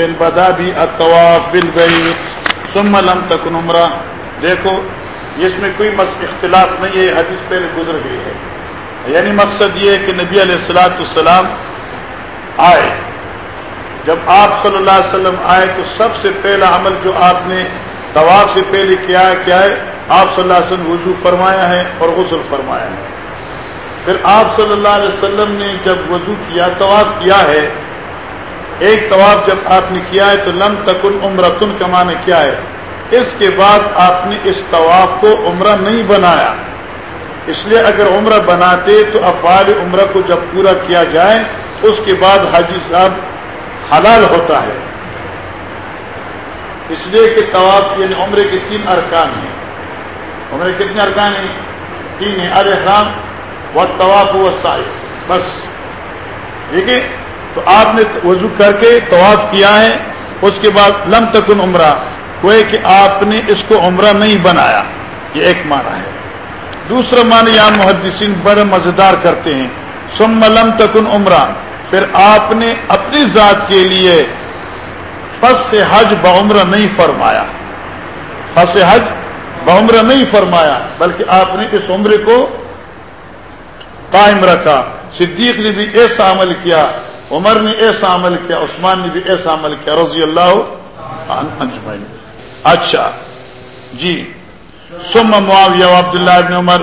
شین بدا بھی اطواف بل گئی ثم لم تکن عمرہ۔ دیکھو، اس میں کوئی اختلاف نہیں ہے، حدیث پہلے گزر گئی ہے۔ یعنی مقصد یہ ہے کہ نبی علیہ السلاۃ السلام آئے۔ جب آپ صلی اللہ علیہ وسلم آئے تو سب سے پہلا عمل جو آپ نے طواف سے پہلے کیا ہے کیا ہے؟ آپ صلی اللہ علیہ وسلم وضو فرمایا ہے اور غسل فرمایا ہے۔ پھر آپ صلی اللہ علیہ وسلم نے جب وضو کیا، طواف کیا ہے ایک طواف جب آپ نے کیا ہے تو لم تکن عمرتن کا معنی کیا ہے۔ اس کے بعد آپ نے اس طواف کو عمرہ نہیں بنایا۔ اس لیے اگر عمرہ بناتے تو افعال عمرہ کو جب پورا کیا جائے، اس کے بعد حاجی صاحب حلال ہوتا ہے۔ اس لیے کہ طواف یعنی عمرے کے تین ارکان ہیں۔ عمرے کتنے ارکان ہیں؟ تین ہیں۔ الحرام و طواف و سائے بس۔ ٹھیک ہے تو آپ نے وضو کر کے طواف کیا ہے، اس کے بعد لم تکن عمرہ، کوئی کہ آپ نے اس کو عمرہ نہیں بنایا۔ یہ ایک معنی ہے۔ دوسرا معنی یہاں محدثین بڑے مزیدار کرتے ہیں۔ سم لم تکن عمرہ، پھر آپ نے اپنی ذات کے لیے فص حج بعمرہ نہیں فرمایا۔ فص حج بعمرہ نہیں فرمایا، بلکہ آپ نے اس عمرے کو قائم رکھا۔ صدیق نے بھی ایسا عمل کیا۔ عمر نے ایسا عمل کیا، عثمان نے بھی ایسا عمل کیا، رضی اللہ اچھا جی۔ سما معاویہ عبداللہ ابن عمر،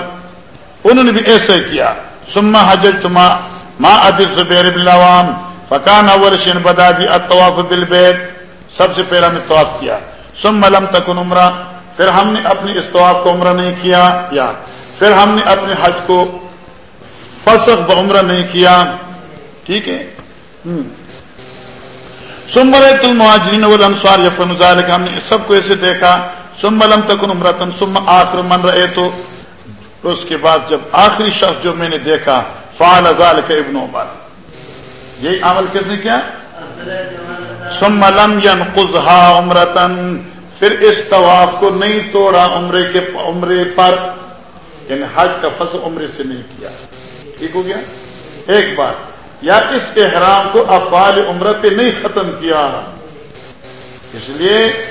انہوں نے بھی ایسا کیا۔ سما حجر تما ماں ابی زبیر بن لوام فکان اول شین بدا دی الطواف بالبیت۔ سب سے پہلا میں طواف کیا۔ سم لم تکن عمرہ۔ پھر ہم نے اپنی اس طواف کو عمرہ نہیں کیا، یا۔ پھر ہم نے اپنے حج کو فسق بعمرہ نہیں کیا۔ ٹھیک ہے؟ سمرت المہاجرین والانصار یفن ذلك. ہم نے سب کو ایسے دیکھا. ثم لم تکن عمرتن ثم آخر من رأے تو اس کے بعد جب آخری شخص جو میں نے دیکھا، فعل ذلك ابن عمر. یہی عمل کس نے کیا؟ ثم لم ينقضها عمرتن پھر اس طواف کو نہیں توڑا عمرے کے، عمرے پر. یعنی حج کا فصل عمرے سے نہیں کیا. ٹھیک ہو گیا؟ ایک بات. یا اس احرام کو افعال عمر پہ نہیں ختم کیا۔ اس لیے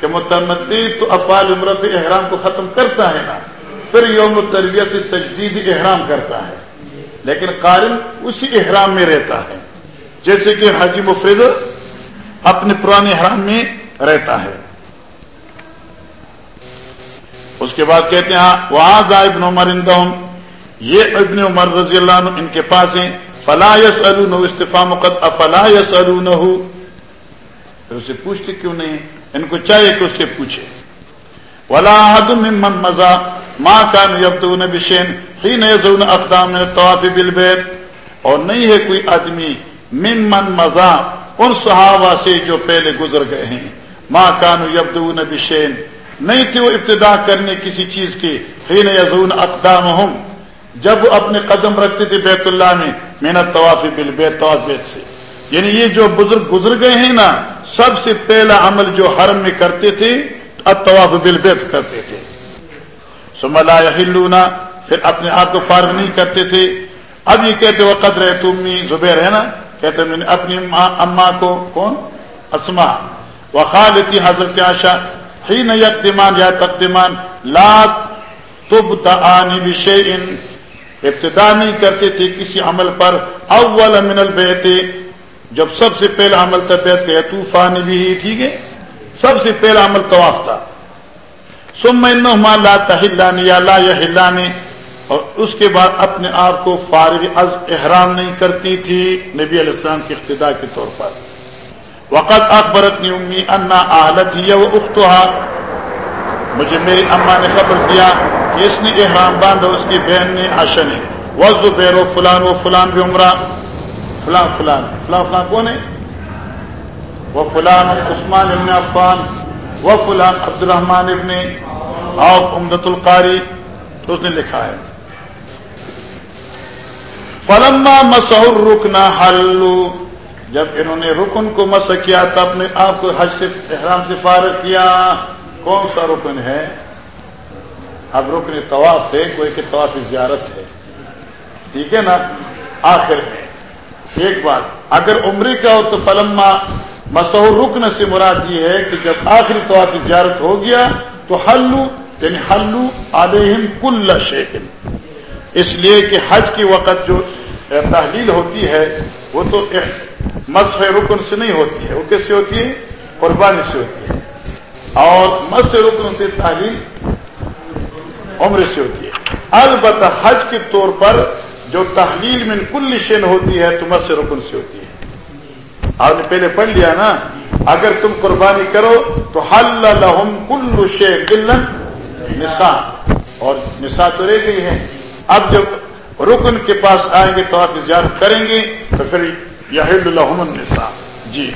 کہ متمدی تو افعال عمر پہ احرام کو ختم کرتا ہے نا، پھر یوم تربیت سے تجدید احرام کرتا ہے۔ لیکن قارن اسی احرام میں رہتا ہے، جیسے کہ حاجی مفرد اپنے پرانے احرام میں رہتا ہے۔ اس کے بعد کہتے ہیں وہاں ابن عمر اندہم یہ ابن عمر رضی اللہ عنہ ان کے پاس ہیں۔ فلا یس استفا مقد افلا یس اسے پوچھتے کیوں نہیں؟ ان کو چاہیے کہ اس سے پوچھے۔ ولا من مزا ماں کان یبدون بشین حين يزون اقدام الطواف بالبيت اور نہیں ہے کوئی آدمی من من مزا ان صحابہ سے جو پہلے گزر گئے ہیں۔ ماں کانو یبدون بشین۔ نہیں تھی وہ ابتدا کرنے کسی چیز کی حين يزون اقدامهم جب وہ اپنے قدم رکھتے تھے بیت اللہ میں محنت طواف بل بیت طواف بیت سے۔ یعنی یہ جو بزرگ گزر گئے ہیں نا، سب سے پہلا عمل جو حرم میں کرتے تھے طواف بل بیت کرتے تھے۔ سملا ہلونا پھر اپنے آپ کو فارغ نہیں کرتے تھے۔ اب یہ کہتے وہ قدر ہے تم زبیر، ہے نا؟ کہتے میں نے اپنی اما کو، کون؟ اسما وخالتی حضرت آشا ہی نہ یکمان یا تقدمان لات تب تانی بشین ابتدا نہیں کرتے تھے کسی عمل پر، اول من البیت، جب سب سے پہلا عمل تھا، بیت کہ طوفان بھی ٹھیک ہے؟ سب سے پہلا عمل طواف تھا۔ سم لا تہلانے یا لا یہلانے اور اس کے بعد اپنے آپ کو فارغ از احرام نہیں کرتی تھی نبی علیہ السلام کی ابتدا کے طور پر۔ وقت اکبرت نے امی انا آلت ہی وہ اختہا۔ مجھے میری اما نے خبر دیا کہ اس نے احرام باندھا، اس کی بہن نے آشا نے وہ زبیر و فلان و فلان بھی عمرہ۔ فلان فلان فلان فلان، کون ہے؟ وہ فلان عثمان ابن عفان، وہ فلان عبد الرحمان ابن آف امدت القاری، تو اس نے لکھا ہے۔ فلما مسور رکنا حلو جب انہوں نے رکن کو مس کیا، تب نے آپ کو حج سے، احرام سے فارغ کیا۔ کون سا رکن ہے؟ اب رکن طواف ہے کوئی کہ طواف زیارت ہے۔ ٹھیک ہے نا؟ آخر میں ایک بات، اگر عمری کا ہو تو فلما مسح رکن سے مراد یہ ہے کہ جب آخری طور زیارت ہو گیا تو حلو یعنی حلو علیہم کل شیخن اس لیے کہ حج کے وقت جو تحلیل ہوتی ہے، وہ تو مسح رکن سے نہیں ہوتی ہے۔ وہ کس سے ہوتی ہے؟ قربانی سے ہوتی ہے۔ اور مسح رکن سے تحلیل عمر سے ہوتی ہے۔ البتہ حج کے طور پر جو تحلیل میں کل شین ہوتی ہے، تو مسح رکن سے ہوتی ہے۔ آپ نے پہلے پڑھ لیا نا؟ اگر تم قربانی کرو، تو حل لہم کل شیخ نسا اور نسا تو رہ گئی ہے اب جب رکن کے پاس آئیں گے تو آپ زیارت کریں گے، تو پھر یہ لہم النساء۔ جی۔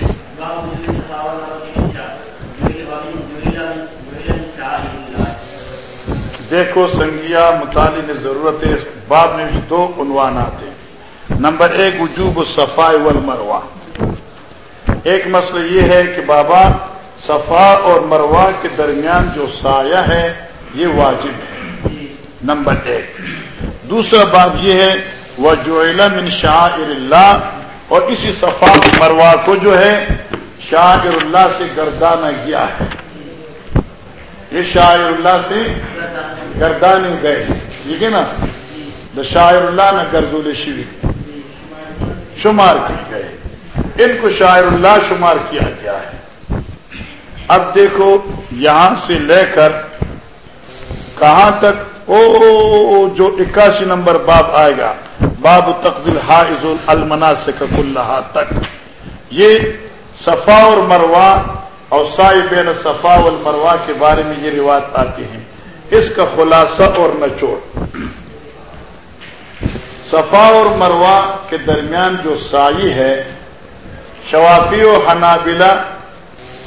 دیکھو، سنگیا مطالعے ضرورت ہے بعد میں بھی دو عنوانات ہیں۔ نمبر ایک، وجوب صفائی والمروا ایک مسئلہ یہ ہے کہ بابا، صفا اور مروا کے درمیان جو سایہ ہے، یہ واجب ہے۔ نمبر ایک۔ دوسرا بات یہ ہے وہ جو من شاعر اللہ، اور اسی صفا مروا کو جو ہے شاعر اللہ سے گردانا گیا ہے۔ یہ شاعر اللہ سے گردانے گئے. ٹھیک ہے نا دا شاعر اللہ نہ گردول شیوی شمار کیے گئے. ان کو شاعر اللہ شمار کیا گیا ہے. اب دیکھو، یہاں سے لے کر کہاں تک؟ او، جو اکاسی نمبر باب آئے گا، باب تقزل حائز المنا سے اللہ تک. یہ صفا اور مروا اور سائی بین صفا المروا کے بارے میں یہ روایت آتی ہیں. اس کا خلاصہ اور نچوڑ صفا اور مروا کے درمیان جو سائی ہے، شوافی و حنابلہ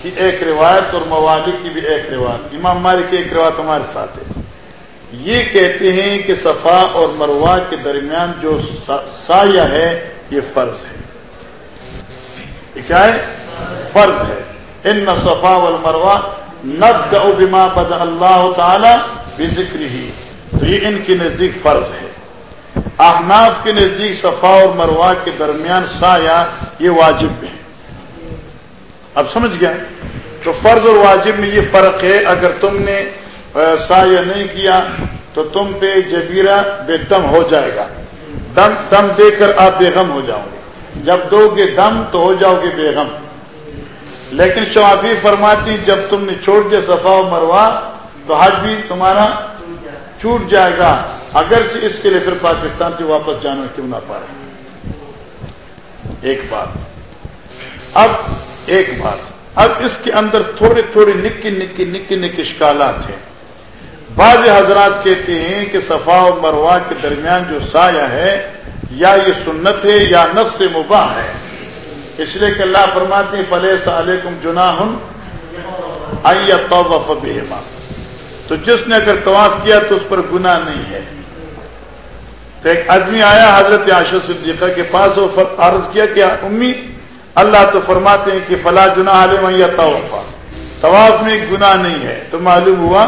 کی ایک روایت اور موالی کی بھی ایک روایت۔ امام مالک کی ایک روایت ہمارے ساتھ ہے۔ یہ کہتے ہیں کہ صفا اور مروا کے درمیان جو سایہ ہے، یہ فرض ہے۔ یہ کیا ہے؟ فرض ہے۔ ان صفا مروا نب بما بد اللہ تعالی بھی ذکر ہی تو یہ ان کے نزدیک فرض ہے. احناف کے نزدیک صفا اور مروا کے درمیان سایہ یہ واجب ہے. اب سمجھ گیا؟ تو فرض اور واجب میں یہ فرق ہے، اگر تم نے سایہ نہیں کیا تو تم پہ جبیرہ بے دم ہو جائے گا۔ دم دم دے کر آپ بے غم ہو جاؤ گے۔ جب دو گے دم تو ہو جاؤ گے بے غم۔ لیکن شوافی فرماتی جب تم نے چھوڑ دیا صفا و مروا تو حج بھی تمہارا چھوٹ جائے گا۔ اگر اس کے لیے پھر پاکستان سے واپس جانا کیوں نہ پائے ایک بات۔ اب ایک بات۔ اب اس کے اندر تھوڑے تھوڑے نکی نکی نکی نکی اشکالات ہیں۔ بعض حضرات کہتے ہیں کہ صفا و مروا کے درمیان جو سایہ ہے، یا یہ سنت ہے یا نفس مباح ہے۔ اس لیے کہ اللہ فرماتے ہیں فلح علیکم جناح بہما تو جس نے اگر طواف کیا تو اس پر گناہ نہیں ہے۔ تو ایک آدمی آیا حضرت عاشر صدیقہ کے پاس، وہ عرض کیا کہ امی، اللہ تو فرماتے ہیں کہ فلاں جناح علیہ یا طوفا طواف میں ایک گناہ نہیں ہے۔ تو معلوم ہوا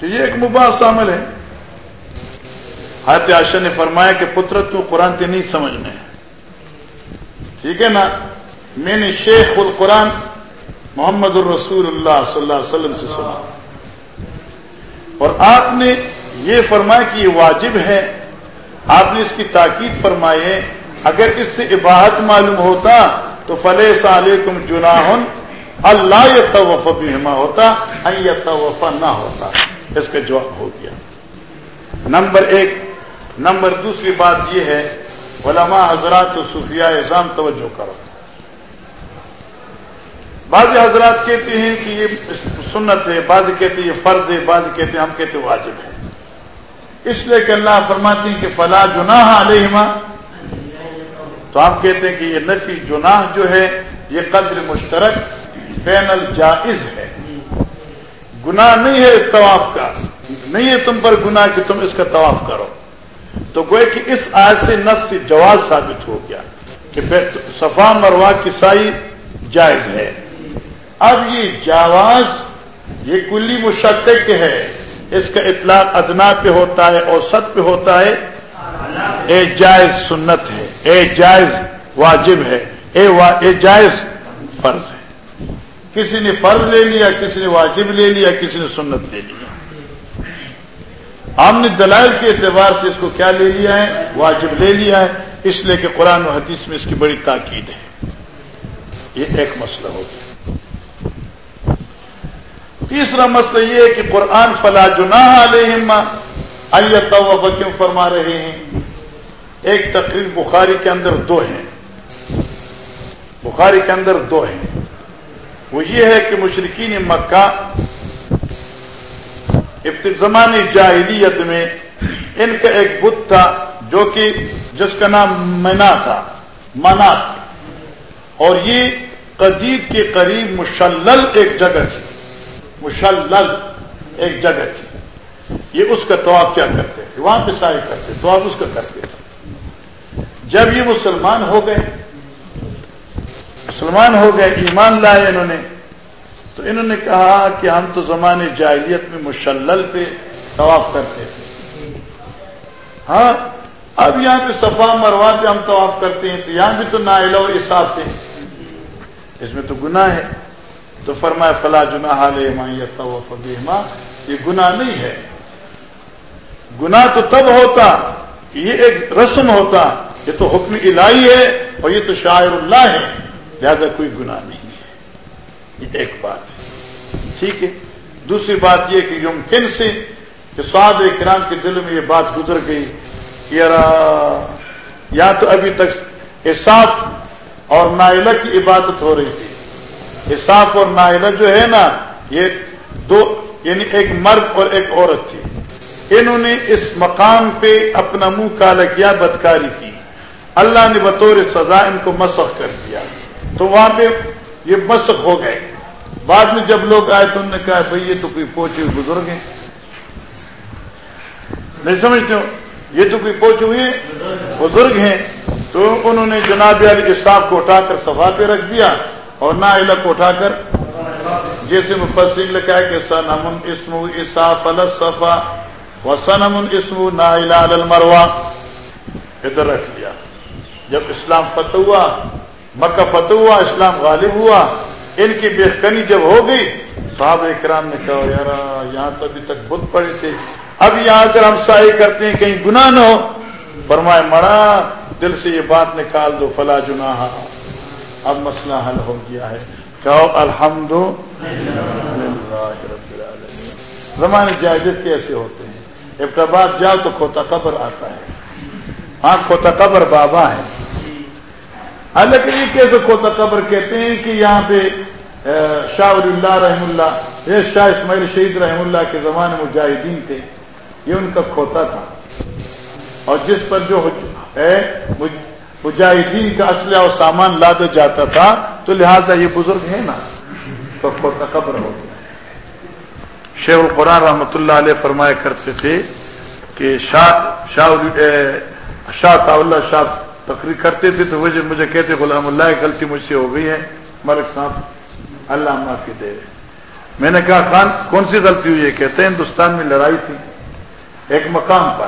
کہ یہ ایک مباح شامل ہے۔ حضرت عاشر نے فرمایا کہ پتر تو قرآن تے نہیں سمجھنے۔ ٹھیک ہے نا؟ میں نے شیخ القرآن محمد الرسول اللہ صلی اللہ علیہ وسلم سے سنا۔ اور آپ نے یہ فرمایا کہ یہ واجب ہے۔ آپ نے اس کی تاکید فرمائے اگر اس سے عباہت معلوم ہوتا تو فلح علیکم جناح اللہ یہ توف بھی ہوتا توفا نہ ہوتا۔ اس کا جواب ہو گیا۔ نمبر ایک، نمبر دوسری بات یہ ہے علماء حضرات و صوفیہ اظام توجہ کرو۔ بعض حضرات کہتے ہیں کہ یہ سنت ہے، بعض کہتے ہیں یہ فرض ہے، بعض کہتے ہیں ہم کہتے واجب ہے۔ اس لیے کہ اللہ فرماتے ہیں کہ فلا جناح علیہما۔ تو آپ کہتے ہیں کہ یہ نفی جناح جو ہے، یہ قدر مشترک بین الجائز ہے۔ گناہ نہیں ہے اس طواف کا۔ نہیں ہے تم پر گناہ کہ تم اس کا طواف کرو۔ تو گوئے کہ اس آیت سے نفس جواز ثابت ہو گیا کہ صفا مروا کی سائی جائز ہے۔ اب یہ جواز یہ کلی مشقق ہے۔ اس کا اطلاق ادنا پہ ہوتا ہے اوسط پہ ہوتا ہے۔ اے جائز سنت ہے۔ اے جائز واجب ہے۔ اے, وا... اے جائز فرض ہے۔ کسی نے فرض لے لیا کسی نے واجب لے لیا کسی نے سنت لے لیا۔ ہم نے دلائل کے اعتبار سے اس کو کیا لے لیا ہے؟ واجب لے لیا ہے۔ اس لیے کہ قرآن و حدیث میں اس کی بڑی تاکید ہے۔ یہ ایک مسئلہ ہو گیا۔ تیسرا مسئلہ یہ ہے کہ قرآن فلا جناح علیہما کیوں فرما رہے ہیں۔ ایک تقریر بخاری کے اندر دو ہیں۔ بخاری کے اندر دو ہیں۔ وہ یہ ہے کہ مشرقین مکہ زمان جاہلیت میں ان کا ایک بت تھا جو کہ جس کا نام منا تھا منا اور یہ قدید کے قریب مشلل ایک جگہ تھی۔ مشلل ایک جگہ تھی۔ یہ اس کا تواب کیا کرتے تھے؟ وہاں پہ سائے کرتے تو آپ اس کا کرتے تھے۔ جب یہ مسلمان ہو گئے، مسلمان ہو گئے، ایمان لائے انہوں نے۔ تو انہوں نے کہا کہ ہم تو زمانے جاہلیت میں مشلل پہ طواف کرتے تھے۔ ہاں اب یہاں پہ صفا مروا پہ ہم طواف کرتے ہیں، تو یہاں بھی تو نا و اصاف تھے اس میں تو گناہ ہے تو فرمایا، فلا جنا یہ گناہ نہیں ہے۔ گناہ تو تب ہوتا یہ ایک رسم ہوتا، یہ تو حکم الہی ہے اور یہ تو شاعر اللہ ہے۔ لہذا کوئی گناہ نہیں۔ یہ ایک بات ہے۔ ٹھیک ہے۔ دوسری بات یہ کہ یمکن سے کہ سعد کرام کے دل میں یہ بات گزر گئی کہ یا تو ابھی تک اصاف اور نائلہ کی عبادت ہو رہی تھی۔ اصاف اور نائلہ جو ہے نا، یہ دو یعنی ایک مرد اور ایک عورت تھی۔ انہوں نے اس مقام پہ اپنا منہ کالا، کیا بدکاری کی۔ اللہ نے بطور سزا ان کو مسخ کر دیا۔ تو وہاں پہ یہ مسخ ہو گئے۔ بعد میں جب لوگ آئے تو انہوں نے کہا بھائی یہ تو کوئی پہنچے ہوئے بزرگ ہیں۔ نہیں سمجھتے ہو؟ یہ تو کوئی پہنچے ہوئے بزرگ ہیں۔ تو انہوں نے جناب علی صاحب کو اٹھا کر صفا پہ رکھ دیا اور نہ علق کو اٹھا کر جیسے مفسر لکھا ہے کہ سن امن اسم اصاف الصفا و سن امن اسم نا المروا ادھر رکھ دیا۔ جب اسلام فتح ہوا مکہ فتح ہوا، اسلام غالب ہوا، ان کی بےخنی جب ہو گئی صاحب اکرام نے کہا یار یہاں تو ابھی تک بت پڑے تھے۔ اب یہاں کر ہم سائی کرتے ہیں، کہیں گناہ نہ ہو فرمائے مرا دل سے یہ بات نکال دو، فلا جنا اب مسئلہ حل ہو گیا ہے۔ کہو الحمد زمانے جائزت کیسے ہوتے ہیں۔ ابتباد جاؤ تو کھوتا قبر آتا ہے۔ ہاں کھوتا قبر بابا ہے۔ حالانکہ یہ کیسے کھوتا قبر کہتے ہیں کہ یہاں پہ شاہ ولی اللہ رحم اللہ، یہ شاہ اسماعیل شہید رحم اللہ کے زمانے مجاہدین تھے، یہ ان کا کھوتا تھا۔ اور جس پر جو ہے مجاہدین کا اسلحہ اور سامان لادا جاتا تھا، تو لہذا یہ بزرگ ہے نا، تو کھوتا قبر ہو گیا۔ شیخ القرآن رحمۃ اللہ علیہ فرمایا کرتے تھے کہ شاہ شاہ شاہ اللہ شاہ تقریر کرتے تھے تو مجھے مجھے کہتے غلام اللہ غلطی مجھ سے ہو گئی ہے۔ ملک صاحب، اللہ معافی دے۔ میں نے کہا، خان، کون سی غلطی ہوئی ہے؟ کہتے ہیں، ہندوستان میں لڑائی تھی۔ ایک مقام پر۔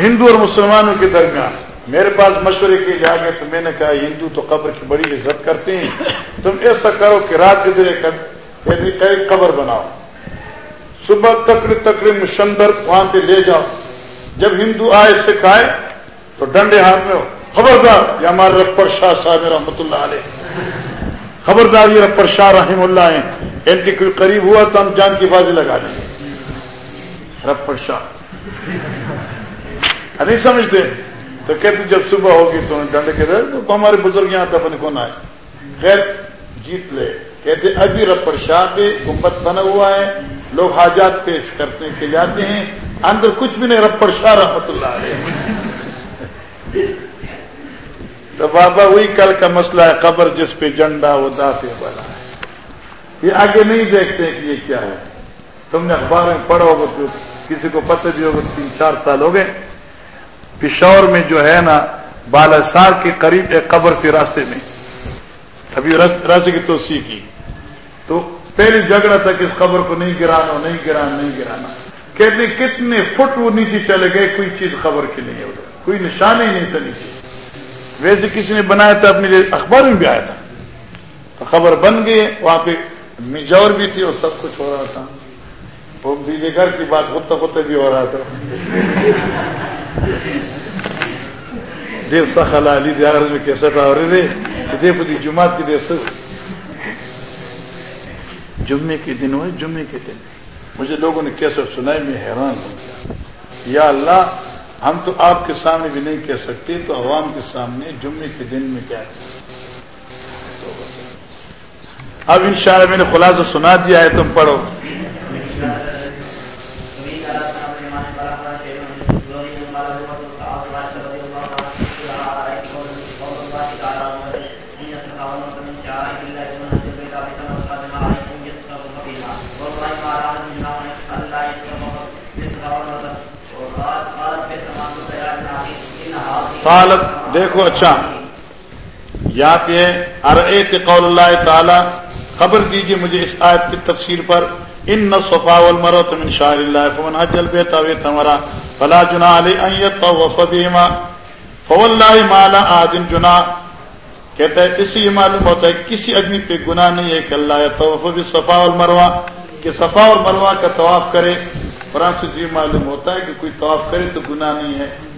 ہندو اور مسلمانوں کے درمیان۔ میرے پاس مشورے کے لیے آگے تو میں نے کہا، ہندو تو قبر کی بڑی عزت کرتے ہیں۔ تم ایسا کرو کہ رات کے قبر بناؤ۔ صبح تکڑی تکڑی مشندر، وہاں پہ لے جاؤ۔ جب ہندو آئے سکھائے تو ڈنڈے ہاتھ میں ہو۔ خبردار، یہ ہمارے رپر شاہ صاحب رحمۃ اللہ علیہ۔ خبردار، یہ رپر شاہ رحم اللہ ہیں۔ ان کے کوئی قریب ہوا تو ہم جان کی بازی لگا دیں گے رپر شاہ۔ نہیں سمجھتے؟ تو کہتے جب صبح ہوگی تو ڈنڈے کہتے تو ہمارے بزرگ یہاں تھا اپنے کون آئے؟ خیر، جیت لے۔ کہتے ابھی رپر شاہ پہ گمبت بنا ہوا ہے۔ لوگ حاجات پیش کرنے کے لیے آتے ہیں۔ اندر کچھ بھی نہیں رپر شاہ رحمت اللہ علیہ۔ تو بابا وہی کل کا مسئلہ ہے، قبر جس پہ جنڈا وہ دافے بنا ہے۔ یہ آگے نہیں دیکھتے کہ یہ کیا ہے۔ تم نے اخبار میں پڑھا ہوگا تو کسی کو پتہ بھی ہوگا، تین چار سال ہو گئے۔ پشور میں جو ہے نا بالاسار کے قریب ایک قبر تھی راستے میں۔ ابھی راستے کی توسیع کی۔ تو پہلی جھگڑا تھا کہ اس قبر کو نہیں گرانا نہیں گرانا نہیں گرانا۔ کہتے کتنے فٹ وہ نیچے چلے گئے، کوئی چیز خبر کی نہیں ہے کوئی نشان ہی نہیں تھا نیچے ویسے کسی نے بنایا تھا، اپنے لیے اخبار میں بھی آیا تھا۔ تو خبر بن گئی، وہاں پہ میجور بھی تھی اور سب کچھ ہو رہا تھا۔ وہ بجلی گھر کی بات ہوتے ہوتے بھی ہو رہا تھا۔ دیر سخل علی دیار میں کیسا تھا، اور دے دے پتی جی، جمعات کی دیر سخ جمعے کے دن ہوئے، جمعے کے دن۔ مجھے لوگوں نے کیسا سنائی میں حیران ہوں۔ گیا یا اللہ ہم تو آپ کے سامنے بھی نہیں کہہ سکتے، تو عوام کے سامنے جمعے کے دن میں کیا اب انشاءاللہ میں نے خلاصہ سنا دیا ہے، تم پڑھو۔ طالب دیکھو اچھا۔ یا پہ ارے قول اللہ تعالی، خبر دیجیے مجھے اس آیت کی تفسیر پر۔ ان صفا والمروه من شاء الله فمن حج البيت او تمرا فلا جناح عليه ان يطوف بهما۔ فوالله ما لا عاد جناح۔ کہتا ہے اسی معلوم ہوتا ہے کسی آدمی پہ گناہ نہیں ہے کہ اللہ طوف بالصفا والمروه کہ صفا اور مروہ کا طواف کرے۔ قرآن سے یہ معلوم ہوتا ہے کہ کوئی طواف کرے تو گناہ نہیں ہے۔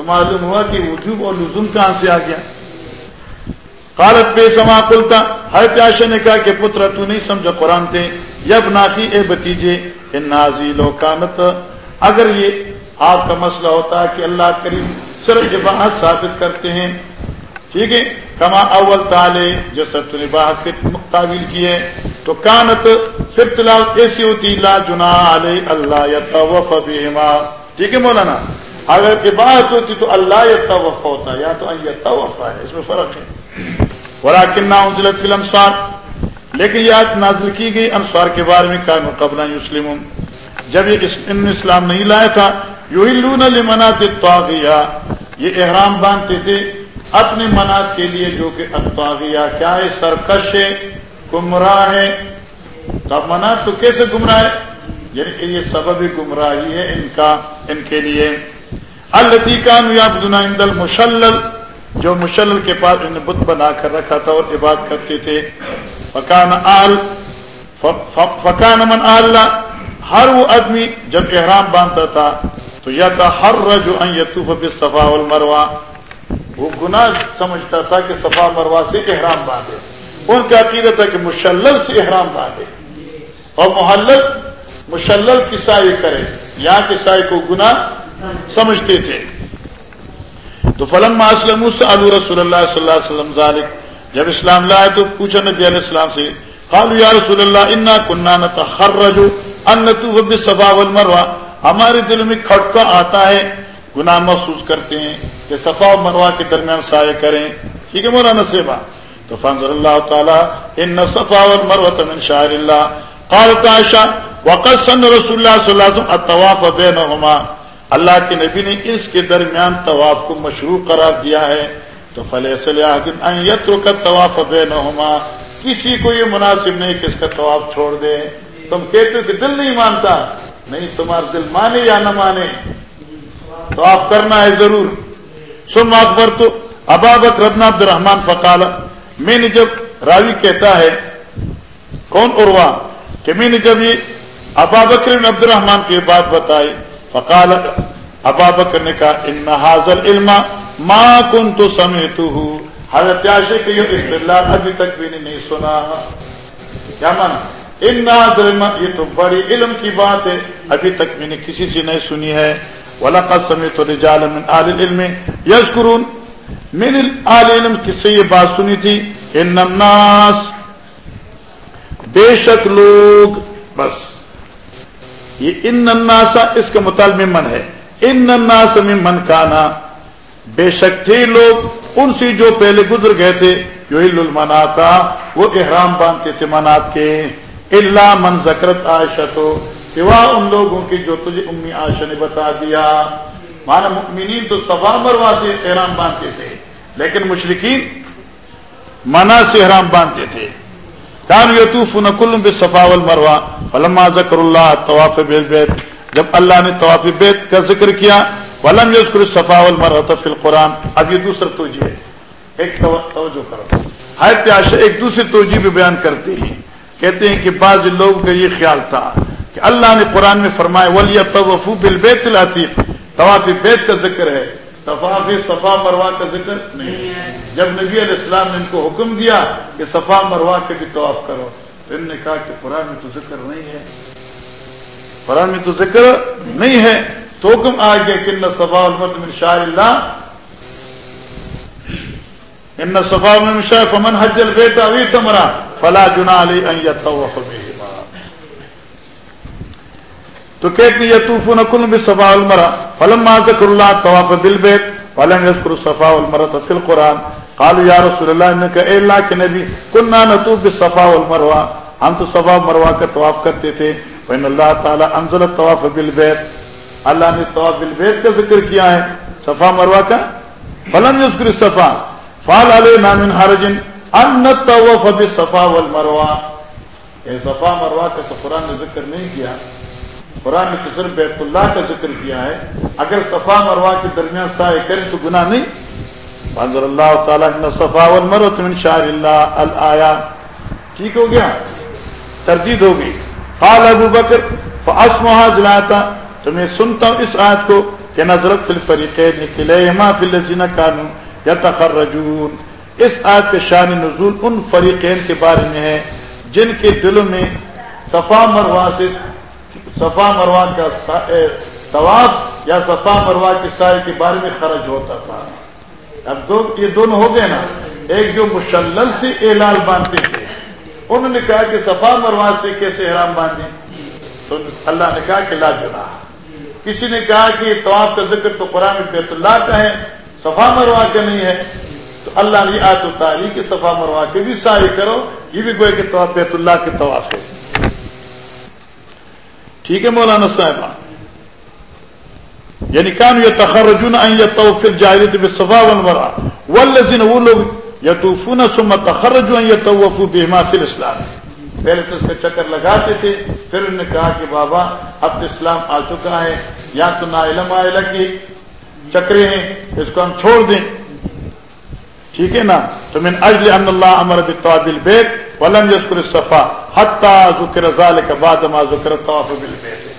تو معلوم ہوا کہ وجوب اور لزوم کہاں سے آ گیا؟ قالت بے سما کلتا ہر پیاشا نے کہا کہ پتر تو نہیں سمجھا قرآن تھے یب ناخی اے بتیجے، ان نازی لو کانت، اگر یہ آپ کا مسئلہ ہوتا ہے کہ اللہ کریم صرف بات ثابت کرتے ہیں، ٹھیک ہے، کما اول تالے جیسا تو نے بات تعویل کی ہے، تو کانت پھر تلاؤ ایسی ہوتی، لا جنا علیہ اللہ یا ٹھیک ہے مولانا؟ اگر عبادت ہوتی تو اللہ یا توفا ہوتا، یا تو توفا ہے، اس میں فرق ہے۔ وراکن انزلت فی الانصار لیکن یہ آج نازل کی گئی انصار کے بارے میں کان قبل مسلم جب یہ ان اسلام نہیں لایا تھا یو یحلون لمنات الطاغیہ۔ یہ احرام باندھتے تھے اپنے منات کے لیے، جو کہ الطاغیہ کیا ہے؟ سرکش ہے، گمراہ ہے۔ تو منات تو کیسے گمراہ ہے؟ یعنی کہ یہ سبب گمراہی ہے ان کا، ان کے لیے۔ التی کان عند المشلل، جو مشلل کے پاس انہیں بت بنا کر رکھا تھا اور عبادت کرتے تھے۔ فکان آل، فکان من اللہ ہر وہ آدمی جب احرام باندھتا تھا، تو یا تھا ہر رجو یتوف صفا المروا وہ گناہ سمجھتا تھا کہ صفا مروا سے احرام باندھے۔ ان کا عقیدت تھا کہ مشلل سے احرام باندھے۔ اور محلل، مشلل کی سائی کرے، یہاں کے سائی کو گناہ سمجھتے تھے۔ تو فلم اسلم علی رسول اللہ صلی اللہ علیہ وسلم ذالک۔ جب اسلام لائے تو پوچھا نبی علیہ السلام سے قالوا یا رسول اللہ، انا كنا نتخرج ان نتوب بالصفا والمروه ہمارے دل میں کھٹکا آتا ہے، گناہ محسوس کرتے ہیں کہ صفا و مروہ کے درمیان سائے کریں۔ ٹھیک ہے مولانا سیبا تو فانظر اللہ تعالی، ان صفا والمروه من شعائر الله قالت عائشہ، وقد سن رسول اللہ صلی اللہ علیہ وسلم الطواف بینهما اللہ کے نبی نے اس کے درمیان طواف کو مشروع قرار دیا ہے۔ تو فلیہ کا طواف بے کسی کو یہ مناسب نہیں کہ اس کا طواف چھوڑ دے۔ تم کہتے ہو کہ دل نہیں مانتا۔ نہیں، تمہارا دل مانے یا نہ مانے۔ تو آپ کرنا ہے ضرور۔ سم اکبر تو ابابت ربنا عبد الرحمان فقال، میں نے جب راوی کہتا ہے، کون اروا کہ میں نے جب یہ ابا بکر عبد الرحمان کی بات بتائی فقال ابا بکر نے کہا، ان حاضل علم ما کن تو سمیت حضرت عائشہ کہ یہ استدلال ابھی تک بھی نہیں سنا۔ کیا مانا؟ ان علم یہ تو بڑی علم کی بات ہے، ابھی تک میں نے کسی سے نہیں سنی ہے۔ ولقد سمعت رجال من اهل العلم يذكرون۔ من اهل العلم سے یہ بات سنی تھی ان الناس بے شک لوگ، بس یہ ان نناسا اس کا مطالب من ہے۔ ان نناس میں من کانا۔ بے شک تھے لوگ، ان سے جو پہلے گزر گئے تھے جو المناتا وہ احرام باندھتے تھے منات کے۔ اللہ من زکرت عائشہ تو سوا ان لوگوں کی جو تجھے امی عائشہ نے بتا دیا۔ مانا مؤمنین تو سفا مروا سے احرام باندھتے تھے، لیکن مشرقین منا سے احرام باندھتے تھے۔ کان یتوف نکل بصفا والمروہ فلما ذکر اللہ طواف بیت جب اللہ نے طواف بیت کا ذکر کیا، ولم یذکر الصفا والمروہ فی القران اب یہ دوسرا توجیہ ہے. ایک توجہ کرو. حیرت عائشہ ایک دوسری توجہ بھی بیان کرتے ہیں. کہتے ہیں کہ بعض لوگوں کا یہ خیال تھا کہ اللہ نے قرآن میں فرمایا ولی طوفو بالبیت العتیق طواف بیت کا ذکر ہے۔ طواف صفا مروا کا ذکر نہیں جب نبی علیہ السلام نے ان کو حکم دیا کہ صفا مروا کے بھی طواف کرو، تو ان نے کہا کہ قرآن میں تو ذکر نہیں ہے۔ قرآن میں تو ذکر نہیں ہے۔ تو حکم آ گیا کہ صفا المت من شاء اللہ۔ ان صفا من شاء فمن حج البیت اوی تمرا فلا جنا علی ان یطوف بہما تو کہتے یطوفون کل بصفا المرا فلما ذکر اللہ طواف بالبیت، فلم یذکر صفا والمرا فی القرآن۔ قالوا یا رسول اللہ انك اے اللہ کے نبی كنا نطوف بالصفا والمروہ۔ ہم تو صفا مروہ کا طواف کرتے تھے۔ فإن اللہ تعالی انزل الطواف بالبیت۔ اللہ نے طواف بالبیت کا ذکر کیا ہے۔ صفا مروہ کا؟ فلم یذکر الصفا فال علینا من حرج ان نطوف بالصفا والمروہ۔ یہ صفا مروہ کا تو قرآن نے ذکر نہیں کیا۔ قرآن نے تو صرف بیت اللہ کا ذکر کیا ہے۔ اگر صفا مروہ کے درمیان سائے کریں تو گناہ نہیں۔ فانظر اللہ تعالی ان صفا والمروہ من شعر اللہ الایا ٹھیک ہو گیا؟ تردید ہوگی۔ قال ابو بکر فاسمها زلاتا تو میں سنتا ہوں اس آیت کو کہ نظرت فی الفریقین کلیہما فی الذین کانوا یتخرجون۔ اس آیت کے شان نزول ان فریقین کے بارے میں ہے جن کے دلوں میں صفا مروا سے صفا مروا کا طواف یا صفا مروا کے سائے کے بارے میں خرج ہوتا تھا۔ اب دو یہ دونوں ہو گئے نا۔ ایک جو مشلل سے اعلال باندھتے تھے۔ انہوں نے کہا کہ صفا مروا سے کیسے احرام باندھے تو اللہ نے کہا کہ لا جنا کسی نے کہا کہ طواف کا ذکر تو قرآن بیت اللہ کا ہے، صفا مروا کا نہیں ہے۔ تو اللہ نے آت اتاری کہ صفا مروا کے بھی سائی کرو، یہ بھی کوئی کہ طواف بیت اللہ کے طواف ہے۔ ٹھیک ہے مولانا صاحبہ یعنی کان یہ تخرجون ان یطوف الجاہلیت بالصفا والمروہ والذین وہ لوگ یطوفون ثم تخرجوا ان یطوفوا بهما فی الاسلام. پہلے تو اس کا چکر لگاتے تھے، پھر انہوں نے کہا کہ بابا، اب تو اسلام آ چکا ہے، یا تو نا علم آئلہ کی چکرے ہیں، اس کو ہم چھوڑ دیں۔ ٹھیک ہے نا؟ تو من اجل ان اللہ امر بالطواف بالبیت ولم یذکر الصفا حتى ذکر ذلك بعد ما ذکر الطواف بالبیت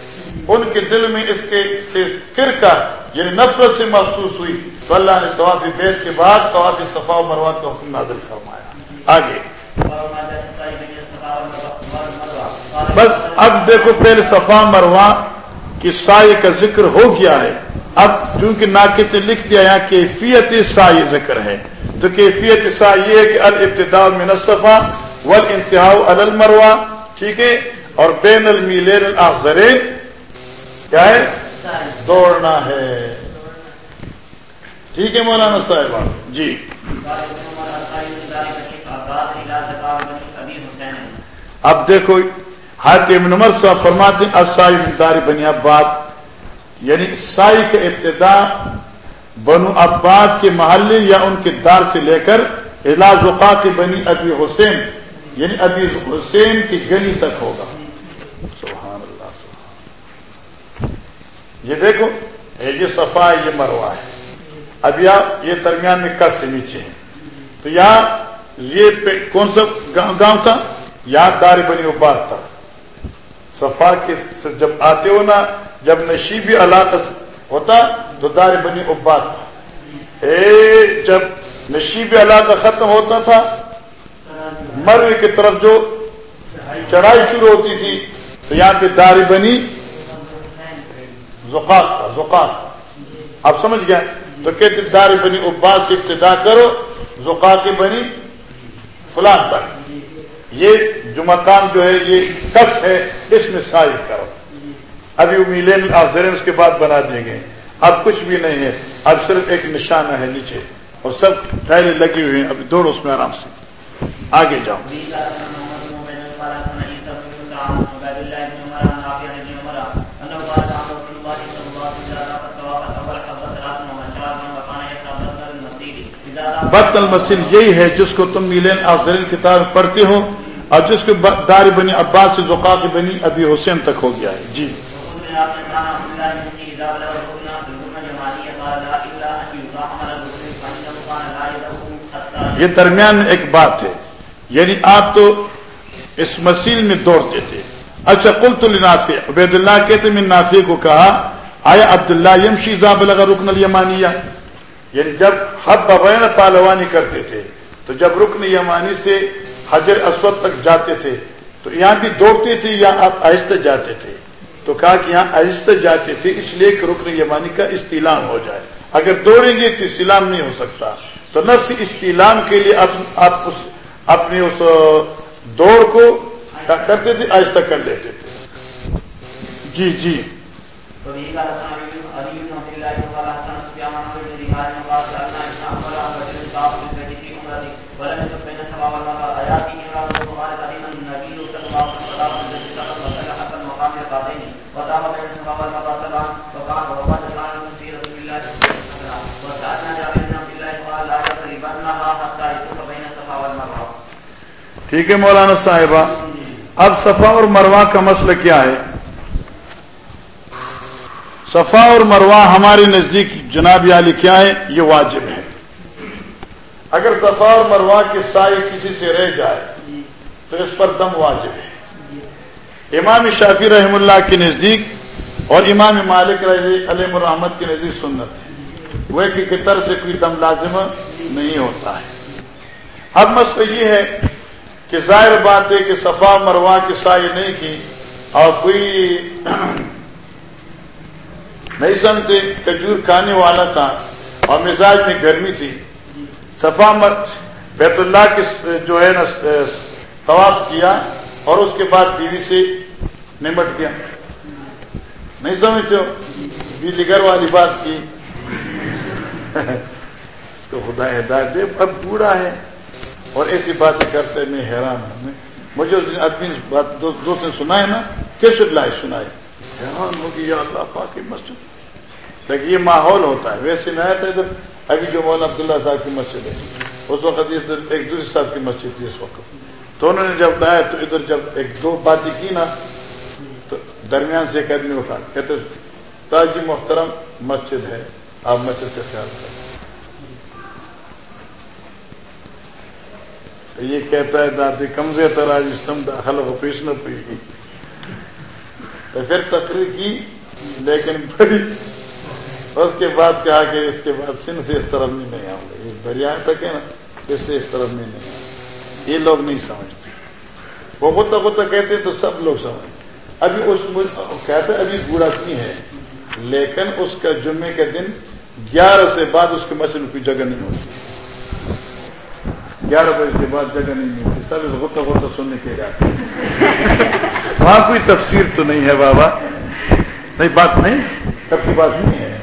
ان کے دل میں اس کے سے فرقہ یعنی نفرت سے محسوس ہوئی، تو اللہ نے طواف بیت کے بعد طواف صفا و مروہ کا حکم نازل فرمایا۔ آگے۔ بس اب دیکھو، پہلے صفا مروا کی سائے کا ذکر ہو گیا ہے۔ اب چونکہ ناقد نے لکھ دیا، یہاں کیفیت سائے ذکر ہے۔ تو کیفیت سا یہ ہے کہ الابتداء من الصفا والانتہاء علی المروہ، ٹھیک ہے؟ اور بین المیلین الاخضرین، کیا ہے؟ دوڑنا ہے۔ ٹھیک ہے مولانا صاحب؟ جی۔ اب دیکھو حاتم نمبر صاحب فرماتے ہیں، السائی من دار بنی عباد یعنی سائی کا ابتدا بنو عباد کے محلے یا ان کے دار سے لے کر علاج وقات بنی ابی حسین یعنی ابی حسین کی گلی تک ہوگا۔ سبحان اللہ، سبحان یہ دیکھو یہ صفا ہے یہ مروا ہے۔ اب یہ یہ درمیان میں کس سے نیچے ہے تو یہاں یہ کون سا گاؤں تھا؟ یہاں دار بنی عباد تھا۔ صفا کے جب آتے ہو نا، جب نشیبی علاقہ ہوتا، تو دار بنی عباد تھا۔ اے، جب نشیبی علاقہ ختم ہوتا تھا مروے کی طرف جو چڑھائی شروع ہوتی تھی، تو یہاں پہ دار بنی زقاق تھا زقاق۔ آپ سمجھ گئے؟ تو کہتے دار بنی عباد سے ابتدا کرو، زقاق بنی فلان تک یہ جو مکان جو ہے، یہ کس ہے، اس میں سائے کرو۔ ابھی امیلین آزرین کے بعد بنا دیے گئے اب کچھ بھی نہیں ہے۔ اب صرف ایک نشانہ ہے نیچے، اور سب ٹائلیں لگی ہوئی ہیں۔ ابھی دوڑو اس میں آرام سے۔ آگے جاؤ۔ بط المسجد یہی ہے جس کو تم میلین افضل کتاب پڑھتے ہو اور جس کو دار بنی عباس سے زکات بنی ابھی حسین تک ہو گیا ہے۔ جی۔ یہ درمیان ایک بات ہے۔ یعنی آپ تو اس مسیل میں دوڑتے تھے۔ اچھا کل تو نافع عبید اللہ کہتے میں نافع کو کہا، آیا عبداللہ یمشی زاب لگا رکن المانیہ یعنی جب حد ببین پالوانی کرتے تھے، تو جب رکن یمانی سے حجر اسود تک جاتے تھے، تو یہاں بھی دوڑتے تھے یا آپ آہستہ جاتے تھے؟ تو کہا کہ یہاں آہستہ جاتے تھے، اس لیے کہ رکن یمانی کا استعلام ہو جائے۔ اگر دوڑیں گے تو استعلام نہیں ہو سکتا۔ تو نفس استعلام کے لیے آپ اس اپنی اس دوڑ کو کرتے تھے آج تک کر لیتے تھے۔ جی جی۔ ٹھیک ہے مولانا صاحبہ؟ اب صفا اور مروا کا مسئلہ کیا ہے؟ صفا اور مروا ہمارے نزدیک جناب علی کیا ہے؟ یہ واجب ہے۔ اگر صفا اور مروا کے سائے کسی سے رہ جائے، تو اس پر دم واجب ہے۔ امام شافی رحم اللہ کے نزدیک اور امام مالک علیہ الرحمد کے نزدیک سنت ہے۔ وہ کہ کتر سے کوئی دم لازم نہیں ہوتا ہے۔ اب مسئلہ یہ ہے کہ ظاہر بات ہے کہ صفا مروا کی سائی نہیں کی اور کوئی نہیں سمجھتے کھجور کھانے والا تھا اور مزاج میں گرمی تھی۔ صفا مر، بیت اللہ کی جو ہے نا طواف کیا اور اس کے بعد بیوی سے نمٹ گیا۔ نہیں سمجھتے ہو؟ بیلی گھر والی بات کی۔ اس کو خدا ہدایت دے، اب بوڑھا ہے۔ اور ایسی باتیں کرتے میں حیران ہوں مجھے آدمی بات دوست نے سنا ہے نا کیسے لائے سنائے۔ حیران ہوگی یا اللہ پاک کی مسجد۔ لیکن یہ ماحول ہوتا ہے۔ ویسے نہ آیا ادھر ابھی جو مولانا عبداللہ صاحب کی مسجد ہے، اس وقت ایک دوسرے صاحب کی مسجد تھی اس وقت۔ تو انہوں نے جب لایا تو ادھر جب ایک دو باتیں کی نا، تو درمیان سے ایک آدمی اٹھا، کہتے تاجی محترم مسجد ہے، آپ مسجد کا خیال کریں۔ یہ کہتا ہے دادی کمزے تراج استم داخل ہو، پیش نہ پی۔ تو پھر تقریر کی، لیکن بڑی اس کے بعد کہا کہ اس کے بعد سن سے اس طرف میں نہیں آؤں گا۔ یہ دریا تک ہے نا، اس سے اس طرف میں نہیں آؤں یہ لوگ نہیں سمجھتے۔ وہ خود خود کہتے تو سب لوگ سمجھ ابھی اس کہتے ابھی بوڑھا نہیں ہے، لیکن اس کا جمعے کے دن گیارہ سے بعد اس کے مسجد میں کوئی جگہ نہیں ہوتی۔ گیارہ بجے کے بعد جگہ نہیں ملتی سب اس غصہ غصہ سننے کے جاتے وہاں کوئی تفسیر تو نہیں ہے بابا نہیں بات نہیں سب کی بات نہیں ہے